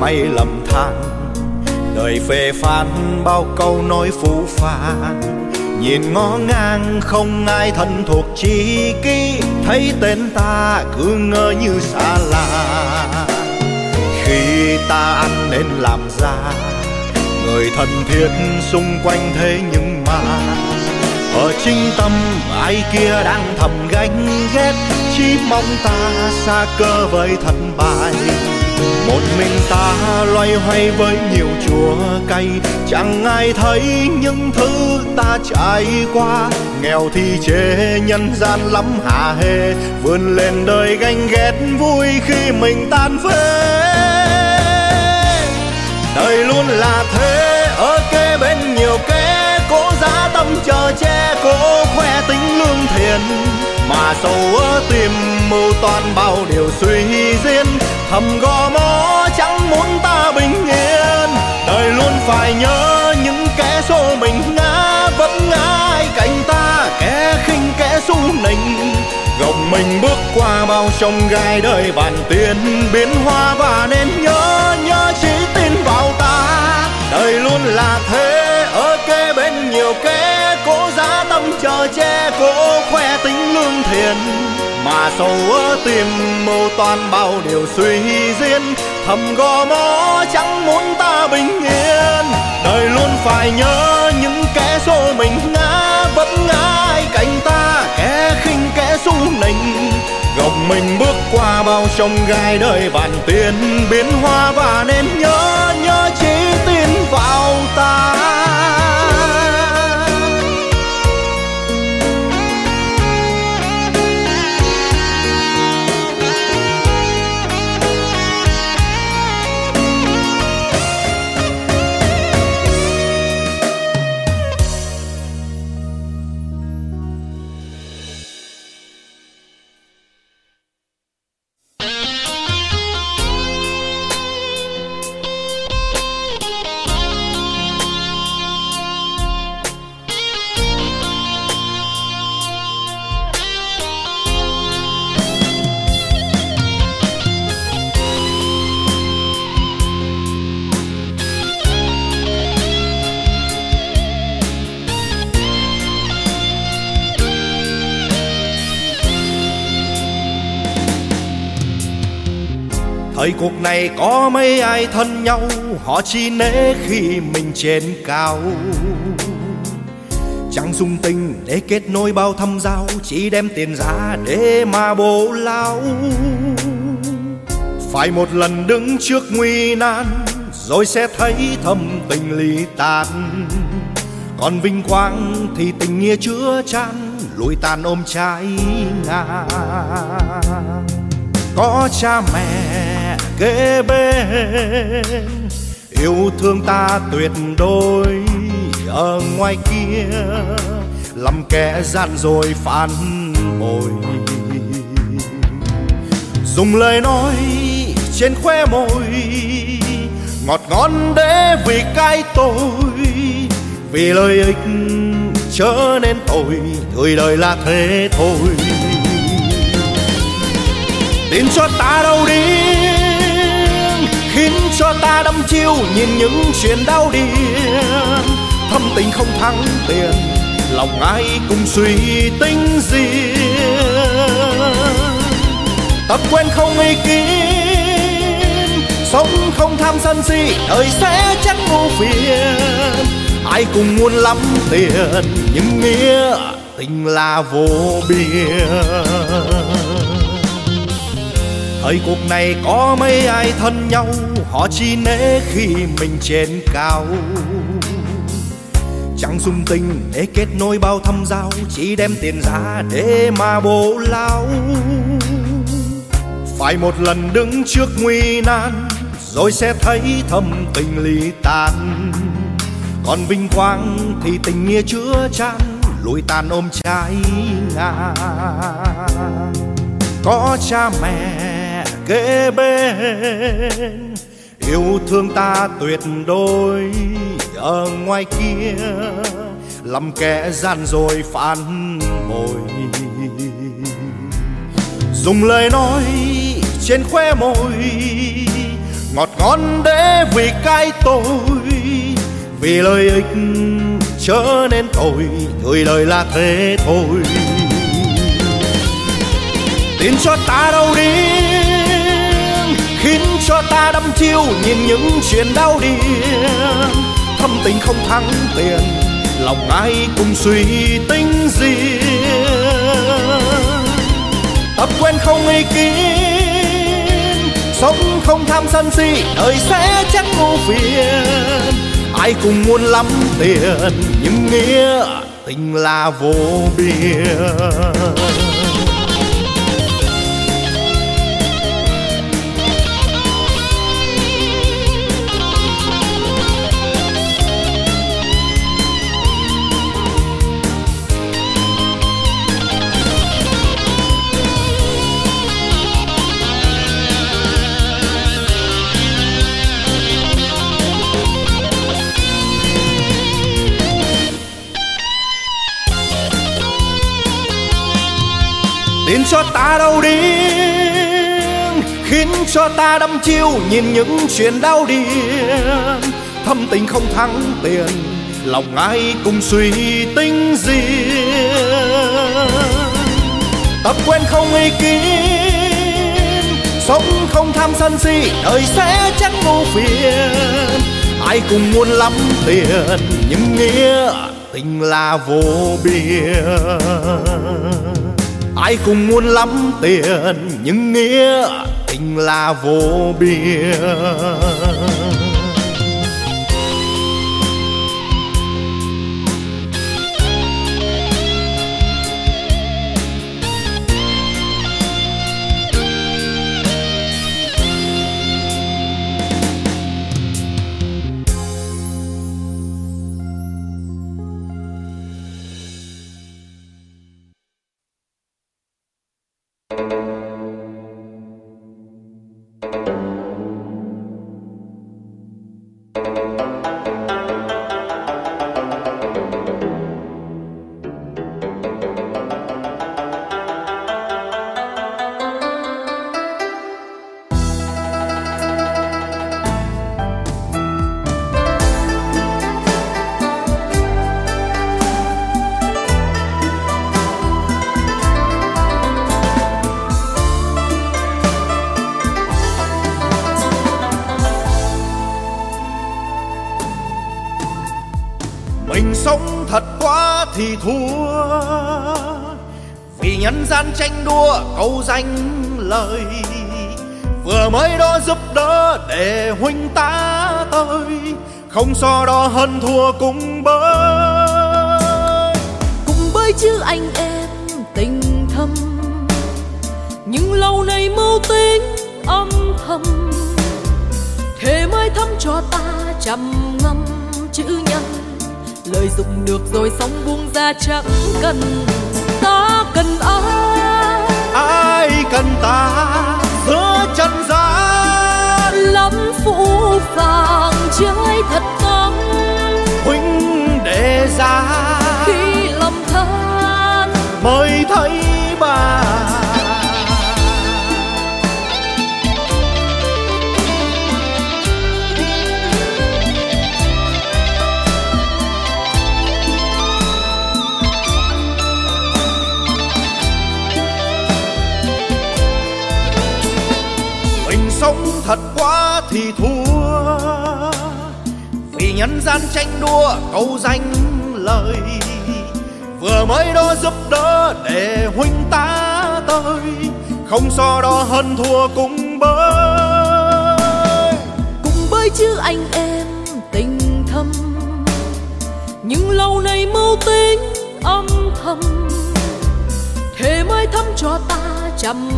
mây lầm than. Đời phê phán bao câu nói phũ phàng. Nhìn ngó ngang không ai thân thuộc chi ký thấy tên ta cứ ngỡ như xa lạ khi ta ăn nên làm ra, người thân thiết xung quanh thế nhưng mà. Ở chính tâm ai kia đang thầm ganh ghét, chỉ mong ta xa cơ với thân bài một mình ta loay hoay với nhiều chùa cây chẳng ai thấy những thứ ta trải qua. Nghèo thì chê nhân gian lắm hà hê. Vươn lên đời ganh ghét, vui khi mình tan phế. Đời luôn là thế, ở kế bên nhiều kẻ cố giá tâm chờ che, cố khoe tính lương thiện mà sâu ở tim mưu toan bao điều suy diễn. Thầm gò mó chẳng muốn ta bình yên. Đời luôn phải nhớ những kẻ xô mình ngã. Vẫn ngại cạnh ta kẻ khinh kẻ su nịnh. Gồng mình bước qua bao sông gai đời bàn tiền biến hoa và nên nhớ nhớ chỉ tin vào ta. Đời luôn là thế nhiều kẻ cố giá tâm chờ che, cố khoe tính lương thiện. Mà sâu ở tim mưu toàn bao điều suy diễn thầm gò mó chẳng muốn ta bình yên. Đời luôn phải nhớ những kẻ xô mình ngã. Vẫn ngại cạnh ta, kẻ khinh, kẻ su nịnh. Gồng mình bước qua bao trong gai đời bàn tiền biến hoa và nên nhớ nhớ chỉ tin vào ta. Thời cuộc này có mấy ai thân nhau, họ chỉ nể khi mình trên cao. Chẳng dung tình để kết nối bao thăm giao, chỉ đem tiền ra để mà bố lao. Phải một lần đứng trước nguy nan, rồi sẽ thấy thầm tình ly tan. Còn vinh quang thì tình nghĩa chứa chan, lùi tàn ôm trái ngang có cha mẹ kế bên. Yêu thương ta tuyệt đối ở ngoài kia làm kẻ gian rồi phản bội. Dùng lời nói trên khóe môi, ngọt ngon để vì cái tôi. Vì lời ích trở nên tội người đời là thế thôi đến cho ta đâu đi, khiến cho ta đâm chiêu nhìn những chuyện đau điên thâm tình không thắng tiền, lòng ai cũng suy tính riêng. Tập quen không ý kiến sống không tham sân si, đời sẽ chẳng ngu phiền. Ai cũng muốn lắm tiền, nhưng nghĩa tình là vô biên thời cuộc này có mấy ai thân nhau, họ chỉ nể khi mình trên cao. Chẳng dung tình để kết nối bao thăm giao, chỉ đem tiền ra để mà bố lao. Phải một lần đứng trước nguy nan, rồi sẽ thấy thầm tình ly tan. Còn vinh quang thì tình nghĩa chứa chan lùi tàn ôm trái ngang. Có cha mẹ kế bên. Yêu thương ta tuyệt đối ở ngoài kia. Lầm kẻ gian rồi phản bội. Dùng lời nói trên khóe môi, ngọt ngon để vì cái tôi. Vì lời ích trở nên tội người đời là thế thôi. Tin cho ta đâu đi khiến cho ta đắm chiêu nhìn những chuyện đau điên thâm tình không thắng tiền, lòng ai cũng suy tính riêng. Tập quen không ý kiến, sống không tham sân si, đời sẽ chẳng ngu phiền. Ai cũng muốn lắm tiền, nhưng nghĩa tình là vô biên. Đến cho ta đau điên khiến cho ta đâm chiêu, nhìn những chuyện đau điên thâm tình không thắng tiền, lòng ai cùng suy tính riêng. Tập quen không ý kiến, sống không tham sân si, đời sẽ chẳng vô phiền. Ai cùng muốn lắm tiền, nhưng nghĩa tình là vô biên ai cũng muốn lắm tiền nhưng nghĩa tình là vô biên. Gian tranh đua, câu danh lời. Vừa mới đó giúp đỡ để huynh ta tới, không so đo hơn thua cùng bơi. Cùng bơi chứ anh em, tình thâm. Nhưng lâu nay mưu tính âm thầm. Thế mới thấm cho ta trầm ngâm chữ nhân. Lời dùng được rồi sóng buông ra chẳng cần cần ai? Ai cần ta? Giữa chân gian. Lắm phũ phàng chơi thật tâm huynh đệ ra khi lầm than mới thấy bà thua. Vì nhân gian tranh đua câu danh lời. Vừa mới đó giúp đỡ để huynh ta tới. Không so đo hơn thua cùng bơi. Cùng bơi chứ anh em, tình thâm. Nhưng lâu nay mưu tính âm thầm. Thế mới thấm cho ta trăm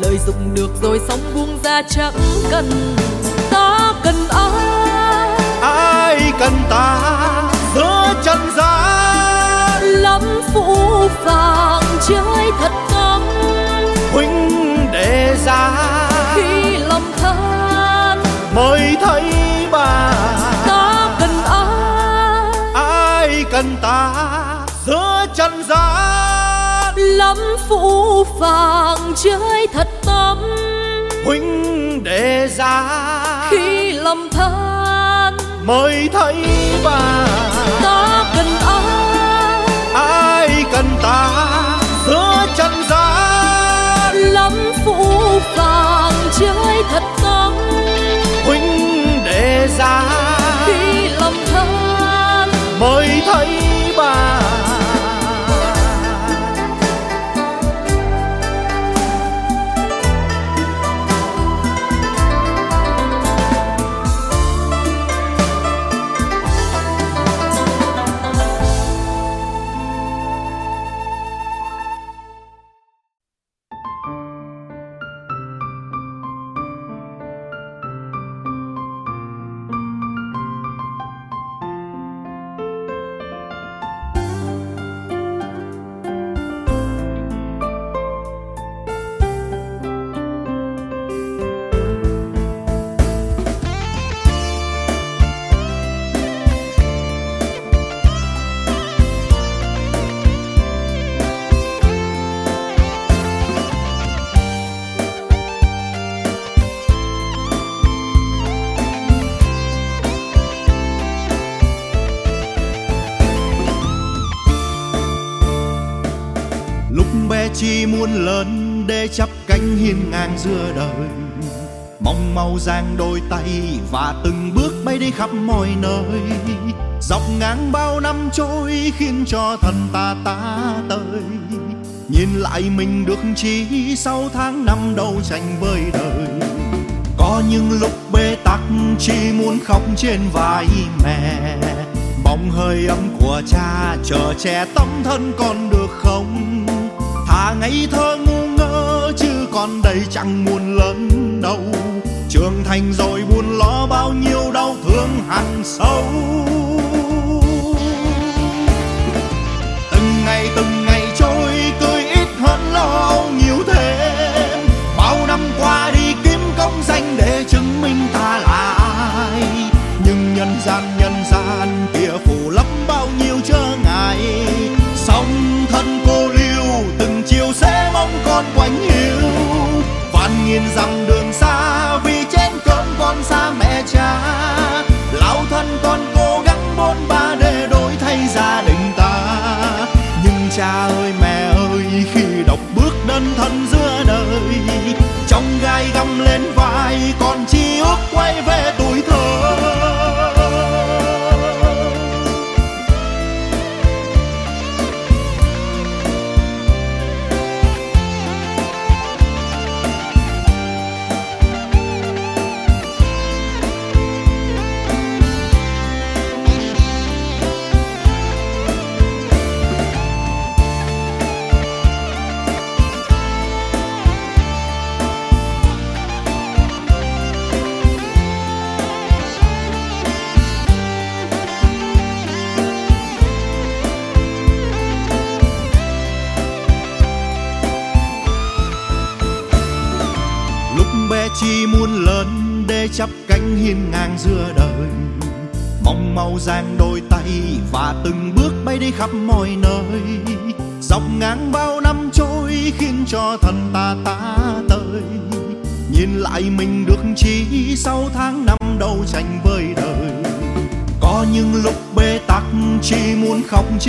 lời dùng được rồi xong buông ra chẳng cần ta cần ai? Ai cần ta? Giữa chân gian lắm phũ phàng chơi thật phũ phàng chơi thật tâm. Huynh đệ ra khi lầm than mới thấy bà. ta cần ai? Ai cần ta? Giữa chân gian lắm phũ phàng chơi thật tâm. Huynh đệ ra khi lầm than mới thấy ngang giữa đời. Mong mau giang đôi tay và từng bước bay đi khắp mọi nơi. Dọc ngang bao năm trôi khiến cho thần ta ta tơi. Nhìn lại mình được chỉ sau tháng năm đầu tranh với đời. Có những lúc bế tắc chỉ muốn khóc trên vai mẹ. Mong hơi ấm của cha chờ che tấm thân con được không? Thà ngày thơ ngu con đây chẳng muốn lớn đâu. Trưởng thành rồi buồn lo bao nhiêu đau thương hằn sâu. tin rằng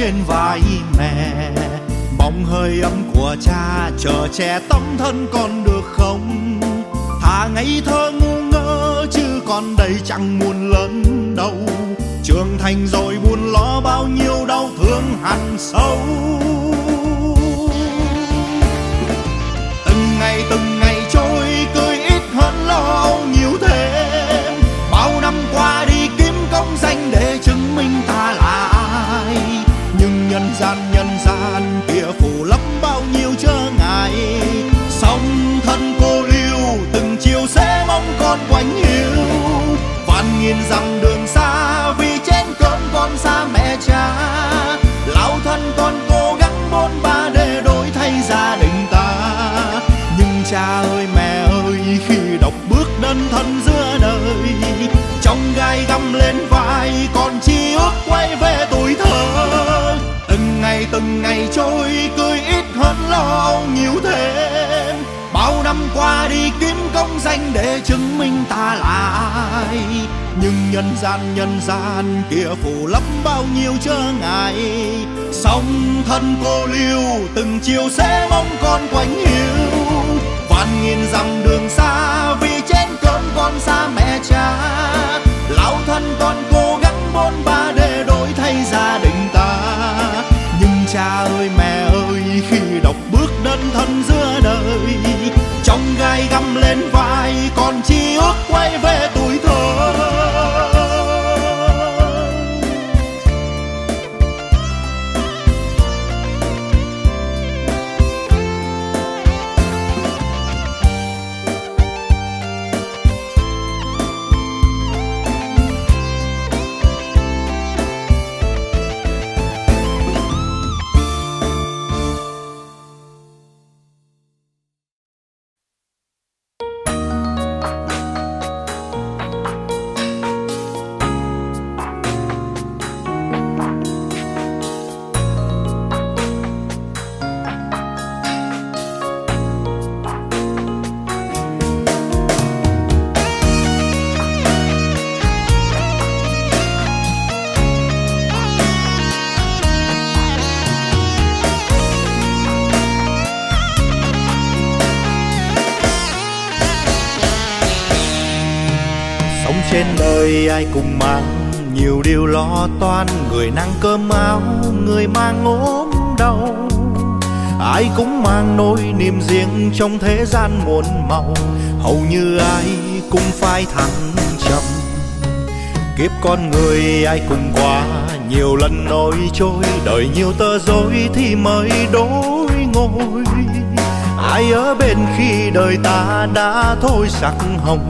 trên vai mẹ. Bóng hơi ấm của cha chờ che tấm thân con đường. tay găm lên vai con người cơm áo, người mang ốm đau. Ai cũng mang nỗi niềm riêng trong thế gian muôn màu. Hầu như ai cũng phải thăng trầm. Kiếp con người ai cũng qua, nhiều lần nổi trôi. Đời nhiều tơ dối thì mới đối ngôi ai ở bên khi đời ta đã thôi sắc hồng.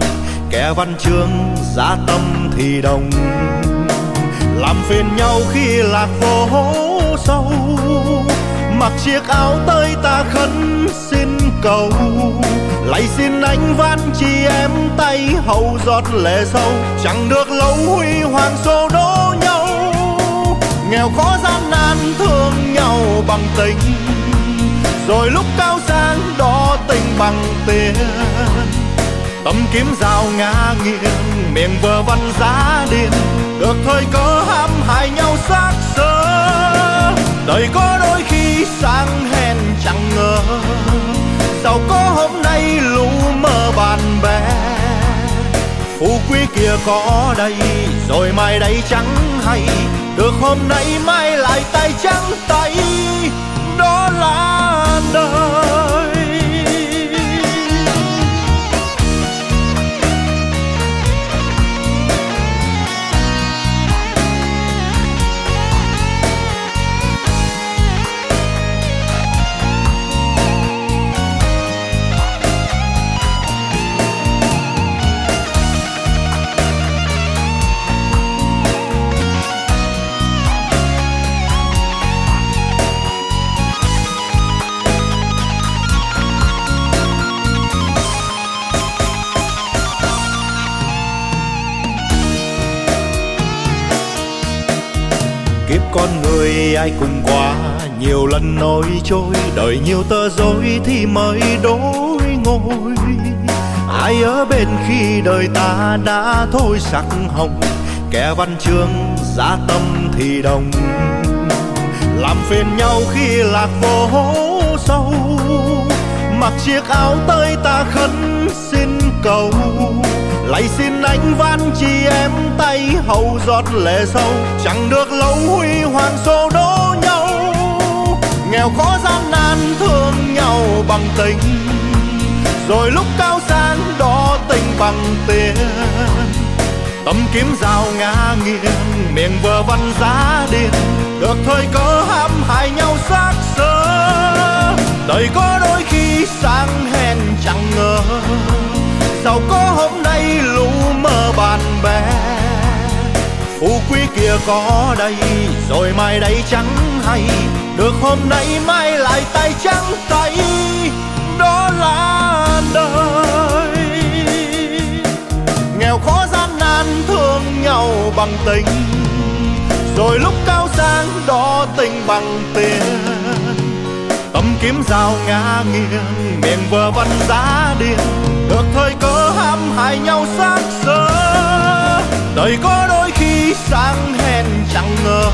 Kẻ văn chương, giá tâm thì đồng làm phiền nhau khi lạc vô hố sâu. Mặc chiếc áo tơi ta khấn xin cầu. Lạy xin anh van chị em tay hầu giọt lệ sâu. Chẳng được lâu huy hoàng xô đố nhau. Nghèo khó gian nan thương nhau bằng tình. Rồi lúc cao sang đo tình bằng tiền. Tấm kiếm dao ngã nghiêng, miệng vờ văn giá điên được thời cơ hãm hại nhau xác sơ đời có đôi khi sang hèn chẳng ngờ. Giàu có hôm nay lũ mơ bạn bè? Phú quý kia có đây, rồi mai đây chẳng hay. Được hôm nay mai lại tay trắng tay. Ai cùng qua nhiều lần nổi trôi đời nhiều tơ dối thì mới đối ngồi. Ai ở bên khi đời ta đã thôi sắc hồng, kẻ văn chương giá tâm thì đồng. Làm phiền nhau khi lạc vô hố sâu, mặc chiếc áo tơi ta khấn xin cầu lạy xin anh van chi em tay, hầu giọt lệ sâu. Chẳng được lâu huy hoàng xô đố nhau. Nghèo khó gian nan thương nhau bằng tình. Rồi lúc cao sang đo tình bằng tiền. Tấm kiếm dao ngã nghiêng, miệng vừa văn giá điên. Được thời cơ hãm hại nhau xác sơ đời có đôi khi sang hèn chẳng ngờ giàu có hôm nay lũ mơ bạn bè? Phú quý kia có đây, rồi mai đây chẳng hay. Được hôm nay mai lại tay trắng tay, đó là đời. Nghèo khó gian nan thương nhau bằng tình, rồi lúc cao sang đo tình bằng tiền. Tấm kiếm dao ngã nghiêng, miệng vừa văn giá điên lại nhau xác sớ đời có đôi khi sang hèn chẳng ngờ.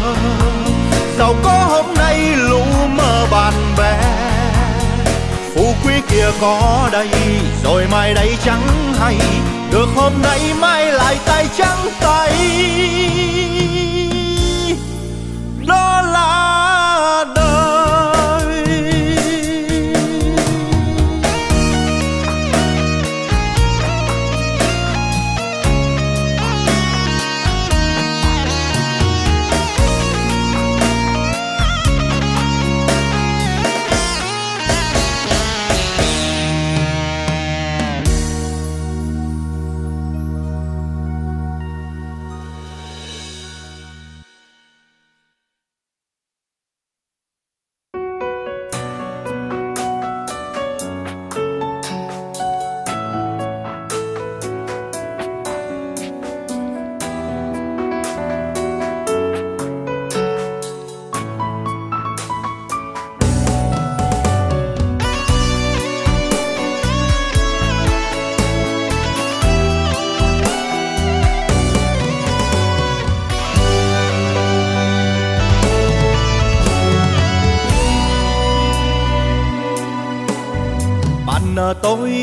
Giàu có hôm nay lũ mơ bạn bè. Phú quý kia có đây, rồi mai đây chẳng hay. Được hôm nay mai lại tay trắng tay.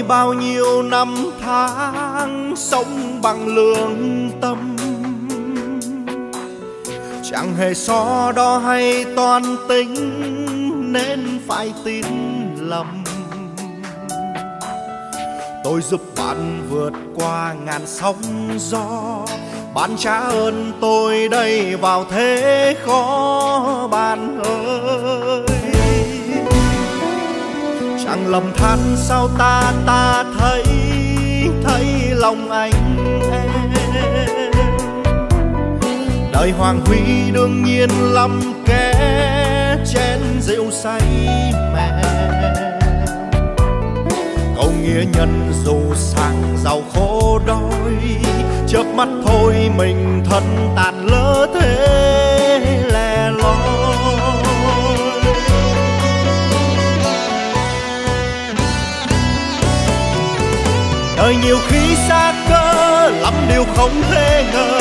Bao nhiêu năm tháng sống bằng lương tâm. Chẳng hề so đo hay toan tính, nên phải tin lầm. Tôi giúp bạn vượt qua ngàn sóng gió, bạn trả ơn tôi đây vào thế khó bạn ơi lòng than sao ta ta thấy thấy lòng anh em. Đời hoàng huy đương nhiên lắm kẻ chén rượu say mẹ. Câu nghĩa nhân dù sang giàu khổ đói chớp mắt thôi mình thân tàn lỡ thế. Đời nhiều khi xa cơ, lắm điều không thể ngờ.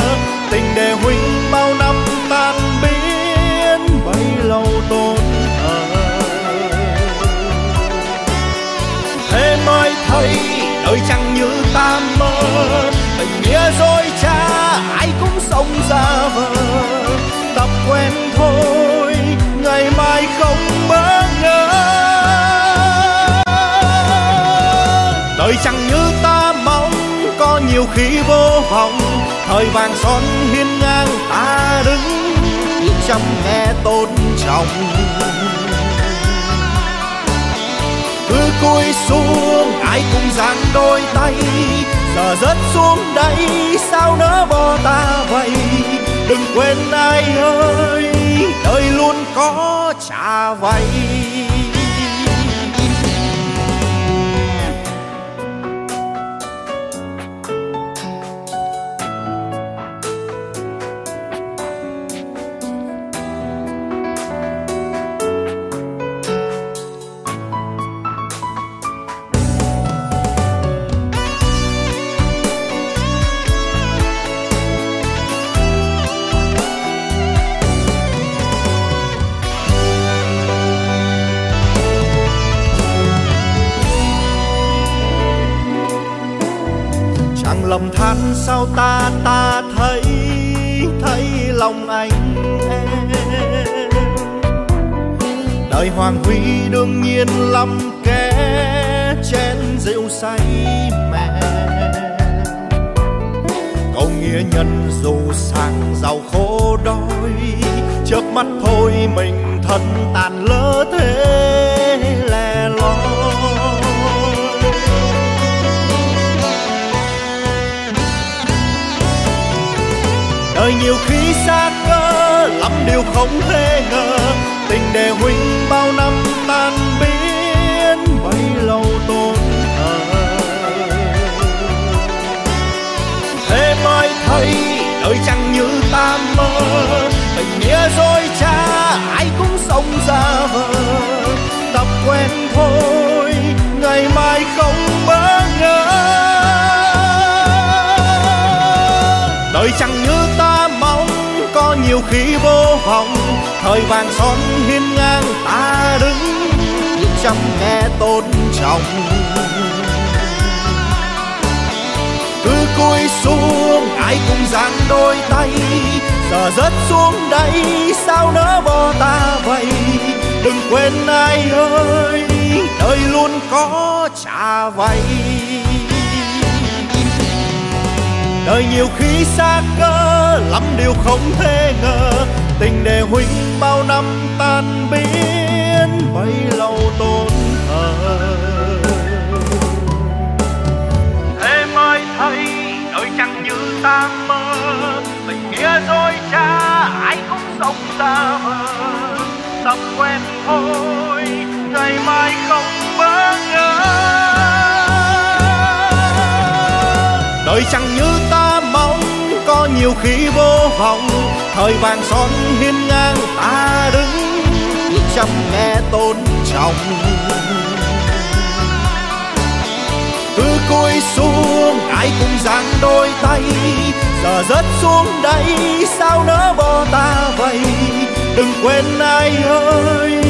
Tình đề huynh bao năm tan biến, bấy lâu tôn thờ. Thế mới thấy đời chẳng như ta mơ. Tình nghĩa dối trá, ai cũng sống ra vờ. Tập quen thôi, ngày mai không bỡ ngỡ. Đời chẳng như ta nhiều khi vô vọng, thời vàng son hiên ngang ta đứng chăm nghe tôn trọng. Cứ cúi xuống, ai cũng giang đôi tay, giờ rớt xuống đây, sao nỡ bỏ ta vậy? Đừng quên ai ơi, đời luôn có trả vay. Càng lòng than sao ta ta thấy thấy lòng anh em. Đời hoàng huy đương nhiên lắm kẻ chén rượu say mẹ. Câu nghĩa nhân dù sang giàu khổ đói chớp mắt thôi mình thân tàn lỡ thế. Nhiều khi xa cơ, lắm điều không thể ngờ. Tình đề huynh bao năm tan biến, bấy lâu tôn thờ. Thế mới thấy đời chẳng như ta mơ. Tình nghĩa dối trá, ai cũng sống ra vờ. Tập quen thôi, ngày mai không bỡ ngỡ. Đời chẳng như nhiều khi vô vọng, thời vàng son hiên ngang, ta đứng chăm nghe tôn trọng. Cứ cúi xuống, ai cũng giang đôi tay, giờ rớt xuống đây, sao nỡ bỏ ta vậy? Đừng quên ai ơi, đời luôn có trả vay. Đời nhiều khi xa cơ lắm điều không thể ngờ. Tình đề huynh bao năm tan biến bấy lâu tôn thờ. Thế mới thấy đời chẳng như ta mơ. Tình nghĩa dối trá ai cũng sống ra vờ tập quen thôi ngày mai không bỡ ngỡ. Đời chẳng như ta nhiều khi vô vọng. Thời vàng son hiên ngang, ta đứng chăm nghe tôn trọng. Cứ cúi xuống, ai cũng giang đôi tay. Giờ rớt xuống đây, sao nỡ bỏ ta vậy? Đừng quên ai ơi,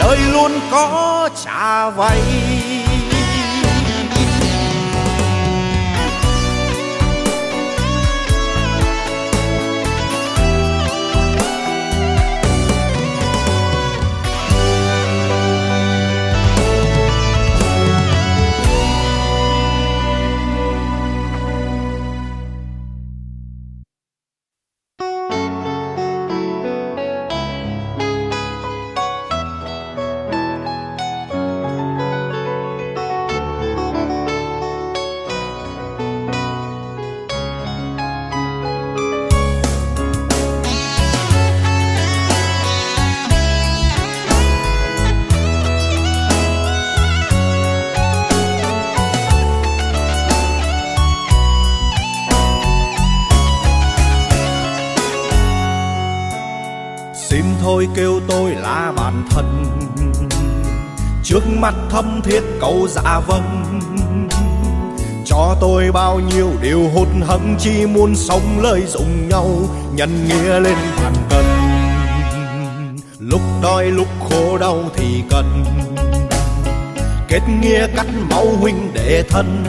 đời luôn có trả vay. Thần trước mắt thâm thiết cầu dạ vâng. Cho tôi bao nhiêu điều hụt hẫng chỉ muốn sống lời dụng nhau, nhân nghĩa lên bàn cân. Lúc đói, lúc khổ đau thì cần. Kết nghĩa cắt máu huynh đệ thân.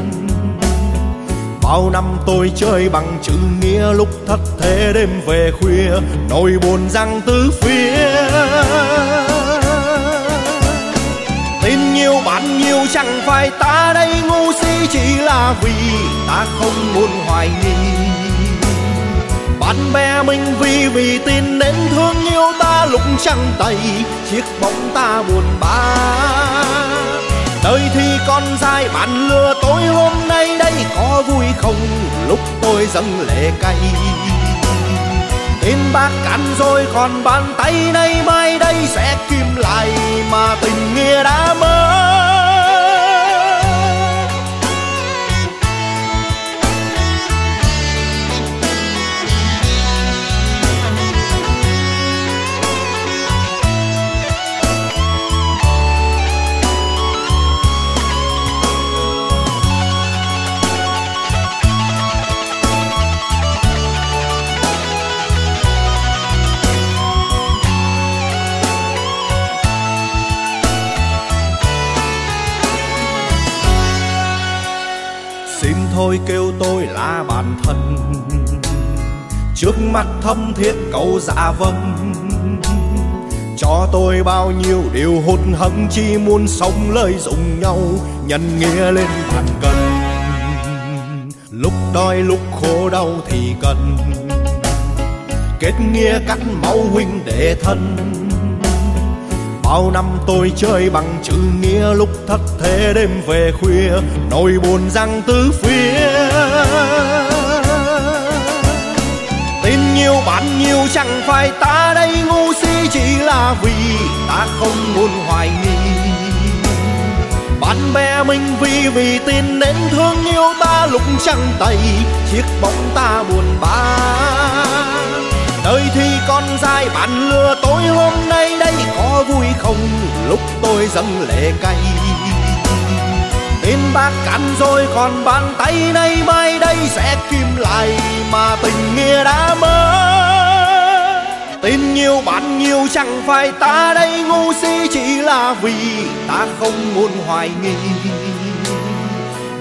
Bao năm tôi chơi bằng chữ nghĩa, lúc thất thế đêm về khuya, nỗi buồn răng tứ phía. Chẳng phải ta đây ngu si chỉ là vì ta không muốn hoài nghi. Bạn bè mình vì vì tin nên thương yêu ta lúc trăng tay, chiếc bóng ta buồn bã. Đời thì còn dài, bạn lừa tôi hôm nay đây, có vui không? Lúc tôi dâng lệ cay. Tin bác cắn rồi còn bàn tay, nay mai đây sẽ kim lại mà tình nghĩa đã mất thôi kêu tôi là bản thân. Trước mắt thâm thiết cầu dạ vâng cho tôi bao nhiêu điều hụt hẫng chỉ muốn sống lời dụng nhau, nhân nghĩa lên bàn cân. Lúc đói lúc khổ đau thì cần kết nghĩa cắt máu huynh đệ thân bao năm tôi chơi bằng chữ nghĩa, lúc thất thế đêm về khuya, nỗi buồn răng tứ phía. Tin nhiều bạn nhiều chẳng phải ta đây, ngu si chỉ là vì ta không muốn hoài nghi. Bạn bè mình vì vì tin nên thương yêu ta lúc trăng tay chiếc bóng ta buồn bã đời thì con dài bạn lừa tôi hôm nay đây. Có vui không? Lúc tôi dâng lệ cay. Tin bác cắn rồi còn bàn tay nay mai đây. Sẽ kim lại mà tình nghĩa đã mơ. Tin nhiều bạn nhiều chẳng phải ta đây. Ngu si chỉ là vì ta không muốn hoài nghi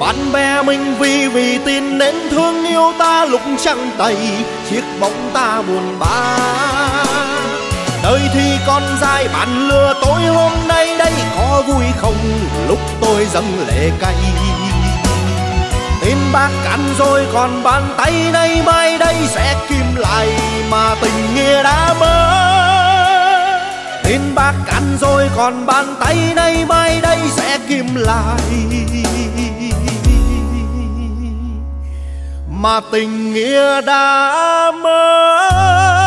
bạn bè mình vì vì tin nên thương yêu ta, lúc trăng tay, chiếc bóng ta buồn bã. Đời thì còn dài, bạn lừa tôi hôm nay đây, có vui không? Lúc tôi dâng lệ cay. Tin bác cắn rồi còn bàn tay nay mai đây, sẽ kim lại mà tình nghĩa đã mơ. Tin bác cắn rồi còn bàn tay nay mai đây, sẽ kim lại mà tình nghĩa đã mất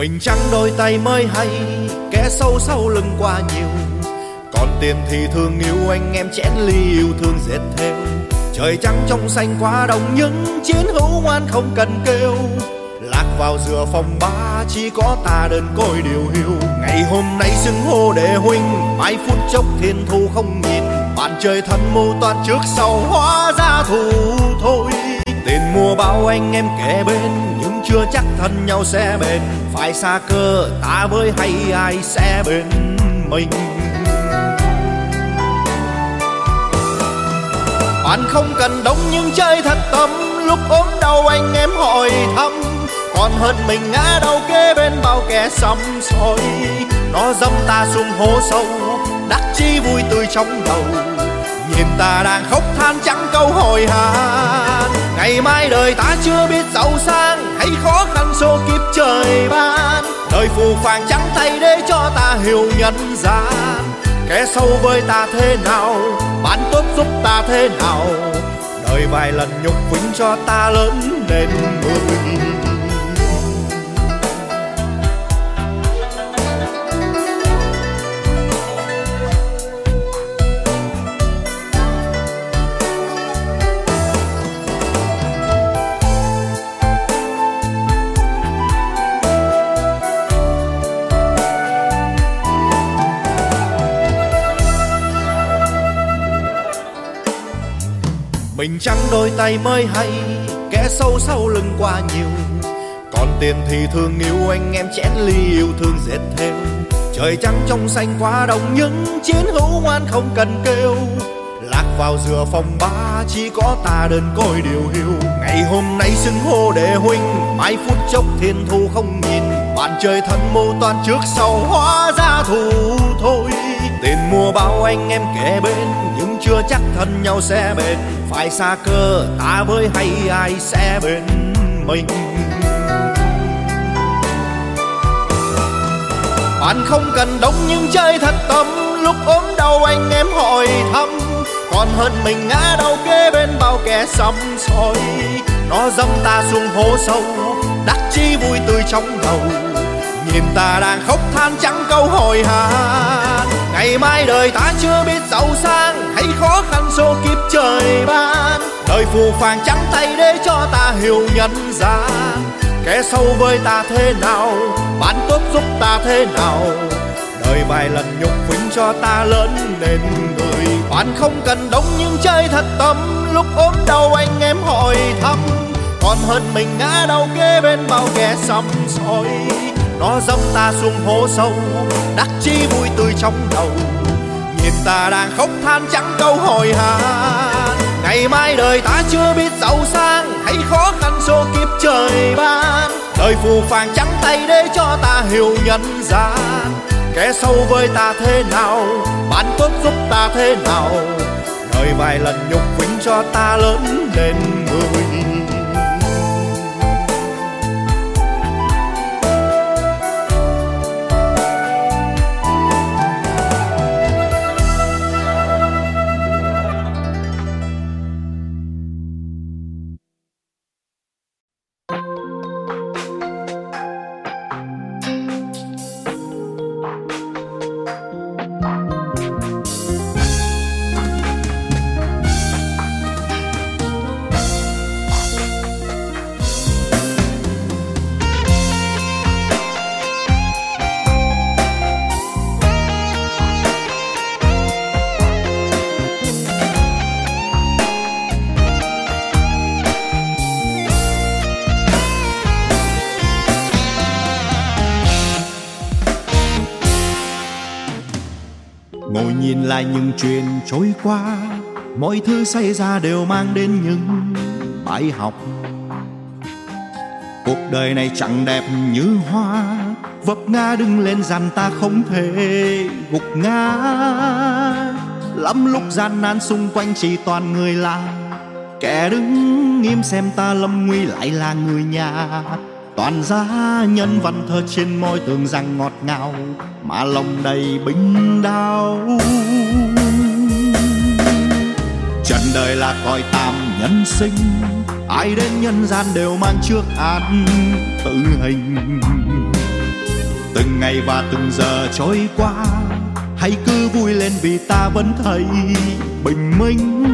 mình trắng đôi tay mới hay, kẻ sâu sau lưng qua nhiều. Còn tiền thì thương yêu anh em, chén ly yêu thương dệt theo trời trắng trong xanh quá đông, những chiến hữu ngoan không cần kêu. Lạc vào giữa phòng ba, chỉ có ta đơn côi điều hiu. Ngày hôm nay xưng hô đệ huynh mai phút chốc thiên thu không nhìn. Bạn trời thân mưu toan trước sau, hóa ra thù thôi. Tiền mua bao anh em kề bên, nhưng chưa chắc thân nhau sẽ bền phải xa cơ, ta mới hay ai sẽ bên mình? Bạn không cần đông nhưng chơi thật tâm lúc ốm đau anh em hỏi thăm. Còn hơn mình ngã đau kế bên bao kẻ sắm soi. Nó dâm ta xuống hố sâu, đắc chi vui tươi trong đầu. Nhìn ta đang khóc than chẳng câu hỏi han ngày mai đời ta chưa biết giàu sang hay khó khăn số kiếp trời ban. Đời phù phàng trắng tay để cho ta hiểu nhân gian. Kẻ sâu với ta thế nào, bạn tốt giúp ta thế nào. Đời vài lần nhục vĩnh cho ta lớn lên người mình trắng đôi tay mới hay, kẻ sâu sau lưng qua nhiều. Còn tiền thì thương yêu anh em, chén ly yêu thương dệt theo. Trời trắng trong xanh quá đông, những chiến hữu ngoan không cần kêu. Lạc vào giữa phòng ba, chỉ có ta đơn côi điều hiu. Ngày hôm nay xưng hô đệ huynh mai phút chốc thiên thu không nhìn. Bạn trời thân mô toàn trước sau, hóa ra thù thôi tiền mua bao anh em kề bên, nhưng chưa chắc thân nhau sẽ bền. Phải xa cơ, ta với hay ai sẽ bên mình? Bạn không cần đông nhưng chơi thật tâm, lúc ốm đau anh em hỏi thăm. Còn hơn mình ngã đau kế bên bao kẻ sắm soi. Nó dâm ta xuống hố sâu, đắc chi vui tươi trong đầu. Nhìn ta đang khóc than chẳng câu hỏi hà ngày mai đời ta chưa biết giàu sang hay khó khăn số kiếp trời ban. Đời phù phàng trắng tay để cho ta hiểu nhân gian. Kẻ sâu với ta thế nào, bạn tốt giúp ta thế nào? Đời vài lần nhục vinh cho ta lớn nên người bạn không cần đông nhưng chơi thật tâm lúc ốm đau anh em hỏi thăm. Còn hơn mình ngã đau kế bên bao kẻ sắm soi nó dẫm ta xuống hố sâu, đắc chi vui tươi trong đầu. Nhìn ta đang khóc than chẳng câu hỏi hà. ngày mai đời ta chưa biết giàu sang, hay khó khăn số kiếp trời ban. Đời phù phàng trắng tay để cho ta hiểu nhân gian. Kẻ sâu với ta thế nào, bạn tốt giúp ta thế nào. Đời vài lần nhục vinh cho ta lớn lên. Lại những chuyện trôi qua, mọi thứ xảy ra đều mang đến những bài học. Cuộc đời này chẳng đẹp như hoa, vấp ngã đứng lên rằng ta không thể gục ngã. Lắm lúc gian nan xung quanh chỉ toàn người lạ, kẻ đứng nghiêm xem ta lâm nguy lại là người nhà. Toàn gia nhân văn thơ trên môi tường rằng ngọt ngào, mà lòng đầy bình đau trần đời là cõi tạm nhân sinh, ai đến nhân gian đều mang trước án tự hình. Từng ngày và từng giờ trôi qua, hãy cứ vui lên vì ta vẫn thấy bình minh.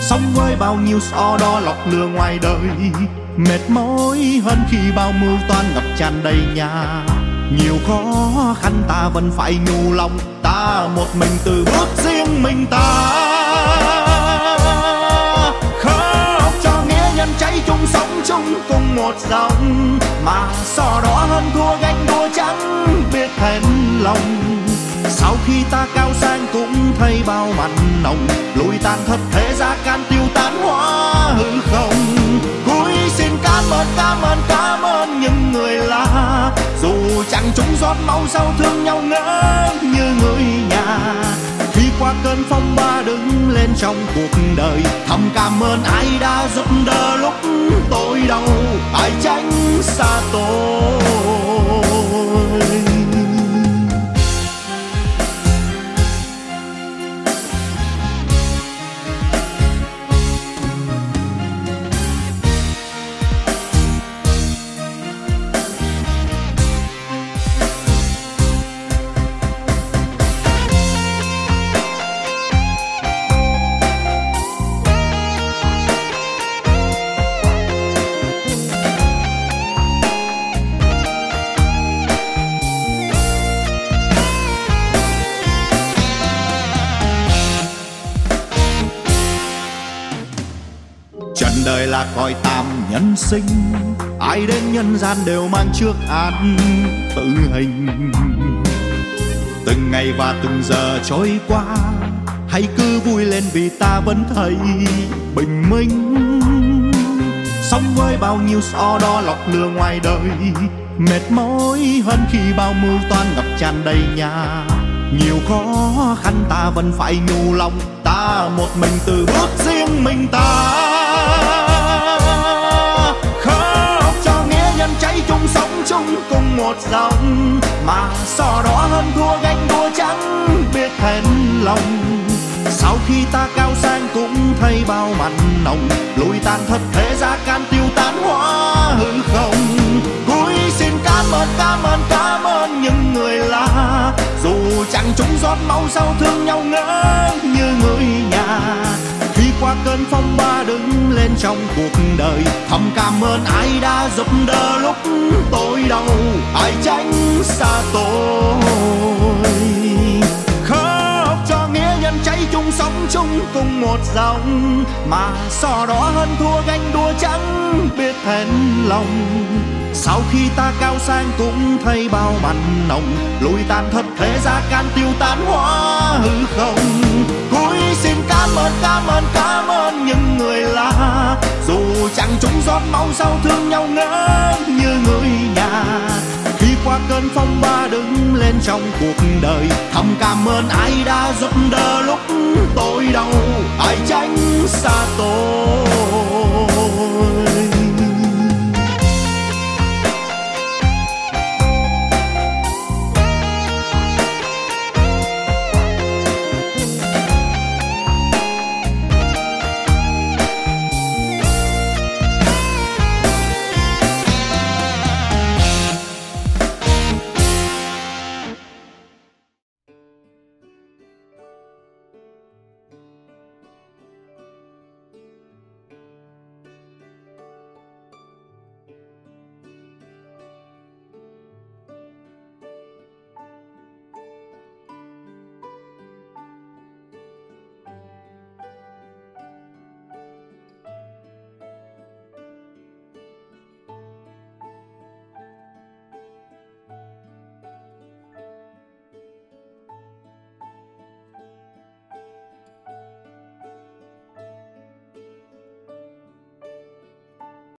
Sống với bao nhiêu so đo lọc lừa ngoài đời, mệt mỏi hơn khi bao mưu toan ngập tràn đầy nhà. Nhiều khó khăn ta vẫn phải nhu lòng ta một mình từ bước riêng mình ta. Khóc cho nghĩa nhân cháy chung sống chung cùng một dòng, mà so đó hơn thua ganh đua trắng, biết hèn lòng. Sau khi ta cao sang cũng thấy bao mặn nồng, lùi tan thật thế ra can tiêu tán hóa hư không. Cuối xin cảm ơn cảm ơn cảm ơn những người dù chẳng chúng giọt máu sao thương nhau ngỡ như người nhà. Khi qua cơn phong ba đứng lên trong cuộc đời, thầm cảm ơn ai đã giúp đỡ lúc tôi đau. Ai tránh xa tôi. Đời là cõi tam nhân sinh. Ai đến nhân gian đều mang trước án tử hình. Từng ngày và từng giờ trôi qua, hãy cứ vui lên vì ta vẫn thấy bình minh. Sống với bao nhiêu so đo lọc lừa ngoài đời, mệt mỏi hơn khi bao mưu toan ngập tràn đầy nhà. Nhiều khó khăn ta vẫn phải nhu lòng ta, một mình từ bước riêng mình ta. Chung cùng một dòng, mà so đó hơn thua ganh đua chẳng biết hèn lòng. Sau khi ta cao sang cũng thấy bao mặn nồng, lùi tàn thật thế ra can tiêu tán hóa hư không. Cúi xin cảm ơn cảm ơn cảm ơn những người lạ. Dù chẳng chúng giọt máu sau thương nhau ngỡ như người nhà cơn phong ba đứng lên trong cuộc đời. Thầm cảm ơn ai đã giúp đỡ lúc tôi đau. Ai tránh xa tôi. Khóc cho nghĩa nhân cháy chung sống chung cùng một dòng. Mà so đó hơn thua ganh đua chẳng biết thẹn lòng sau khi ta cao sang cũng thấy bao mặn nồng, lùi tan thật thế ra can tiêu tán hóa hư không. Cúi xin cảm ơn cảm ơn cảm ơn những người lạ. Dù chẳng chúng giọt máu sao thương nhau ngỡ như người nhà. Khi qua cơn phong ba đứng lên trong cuộc đời, thầm cảm ơn ai đã giúp đỡ lúc tôi đau. Ai tránh xa tôi.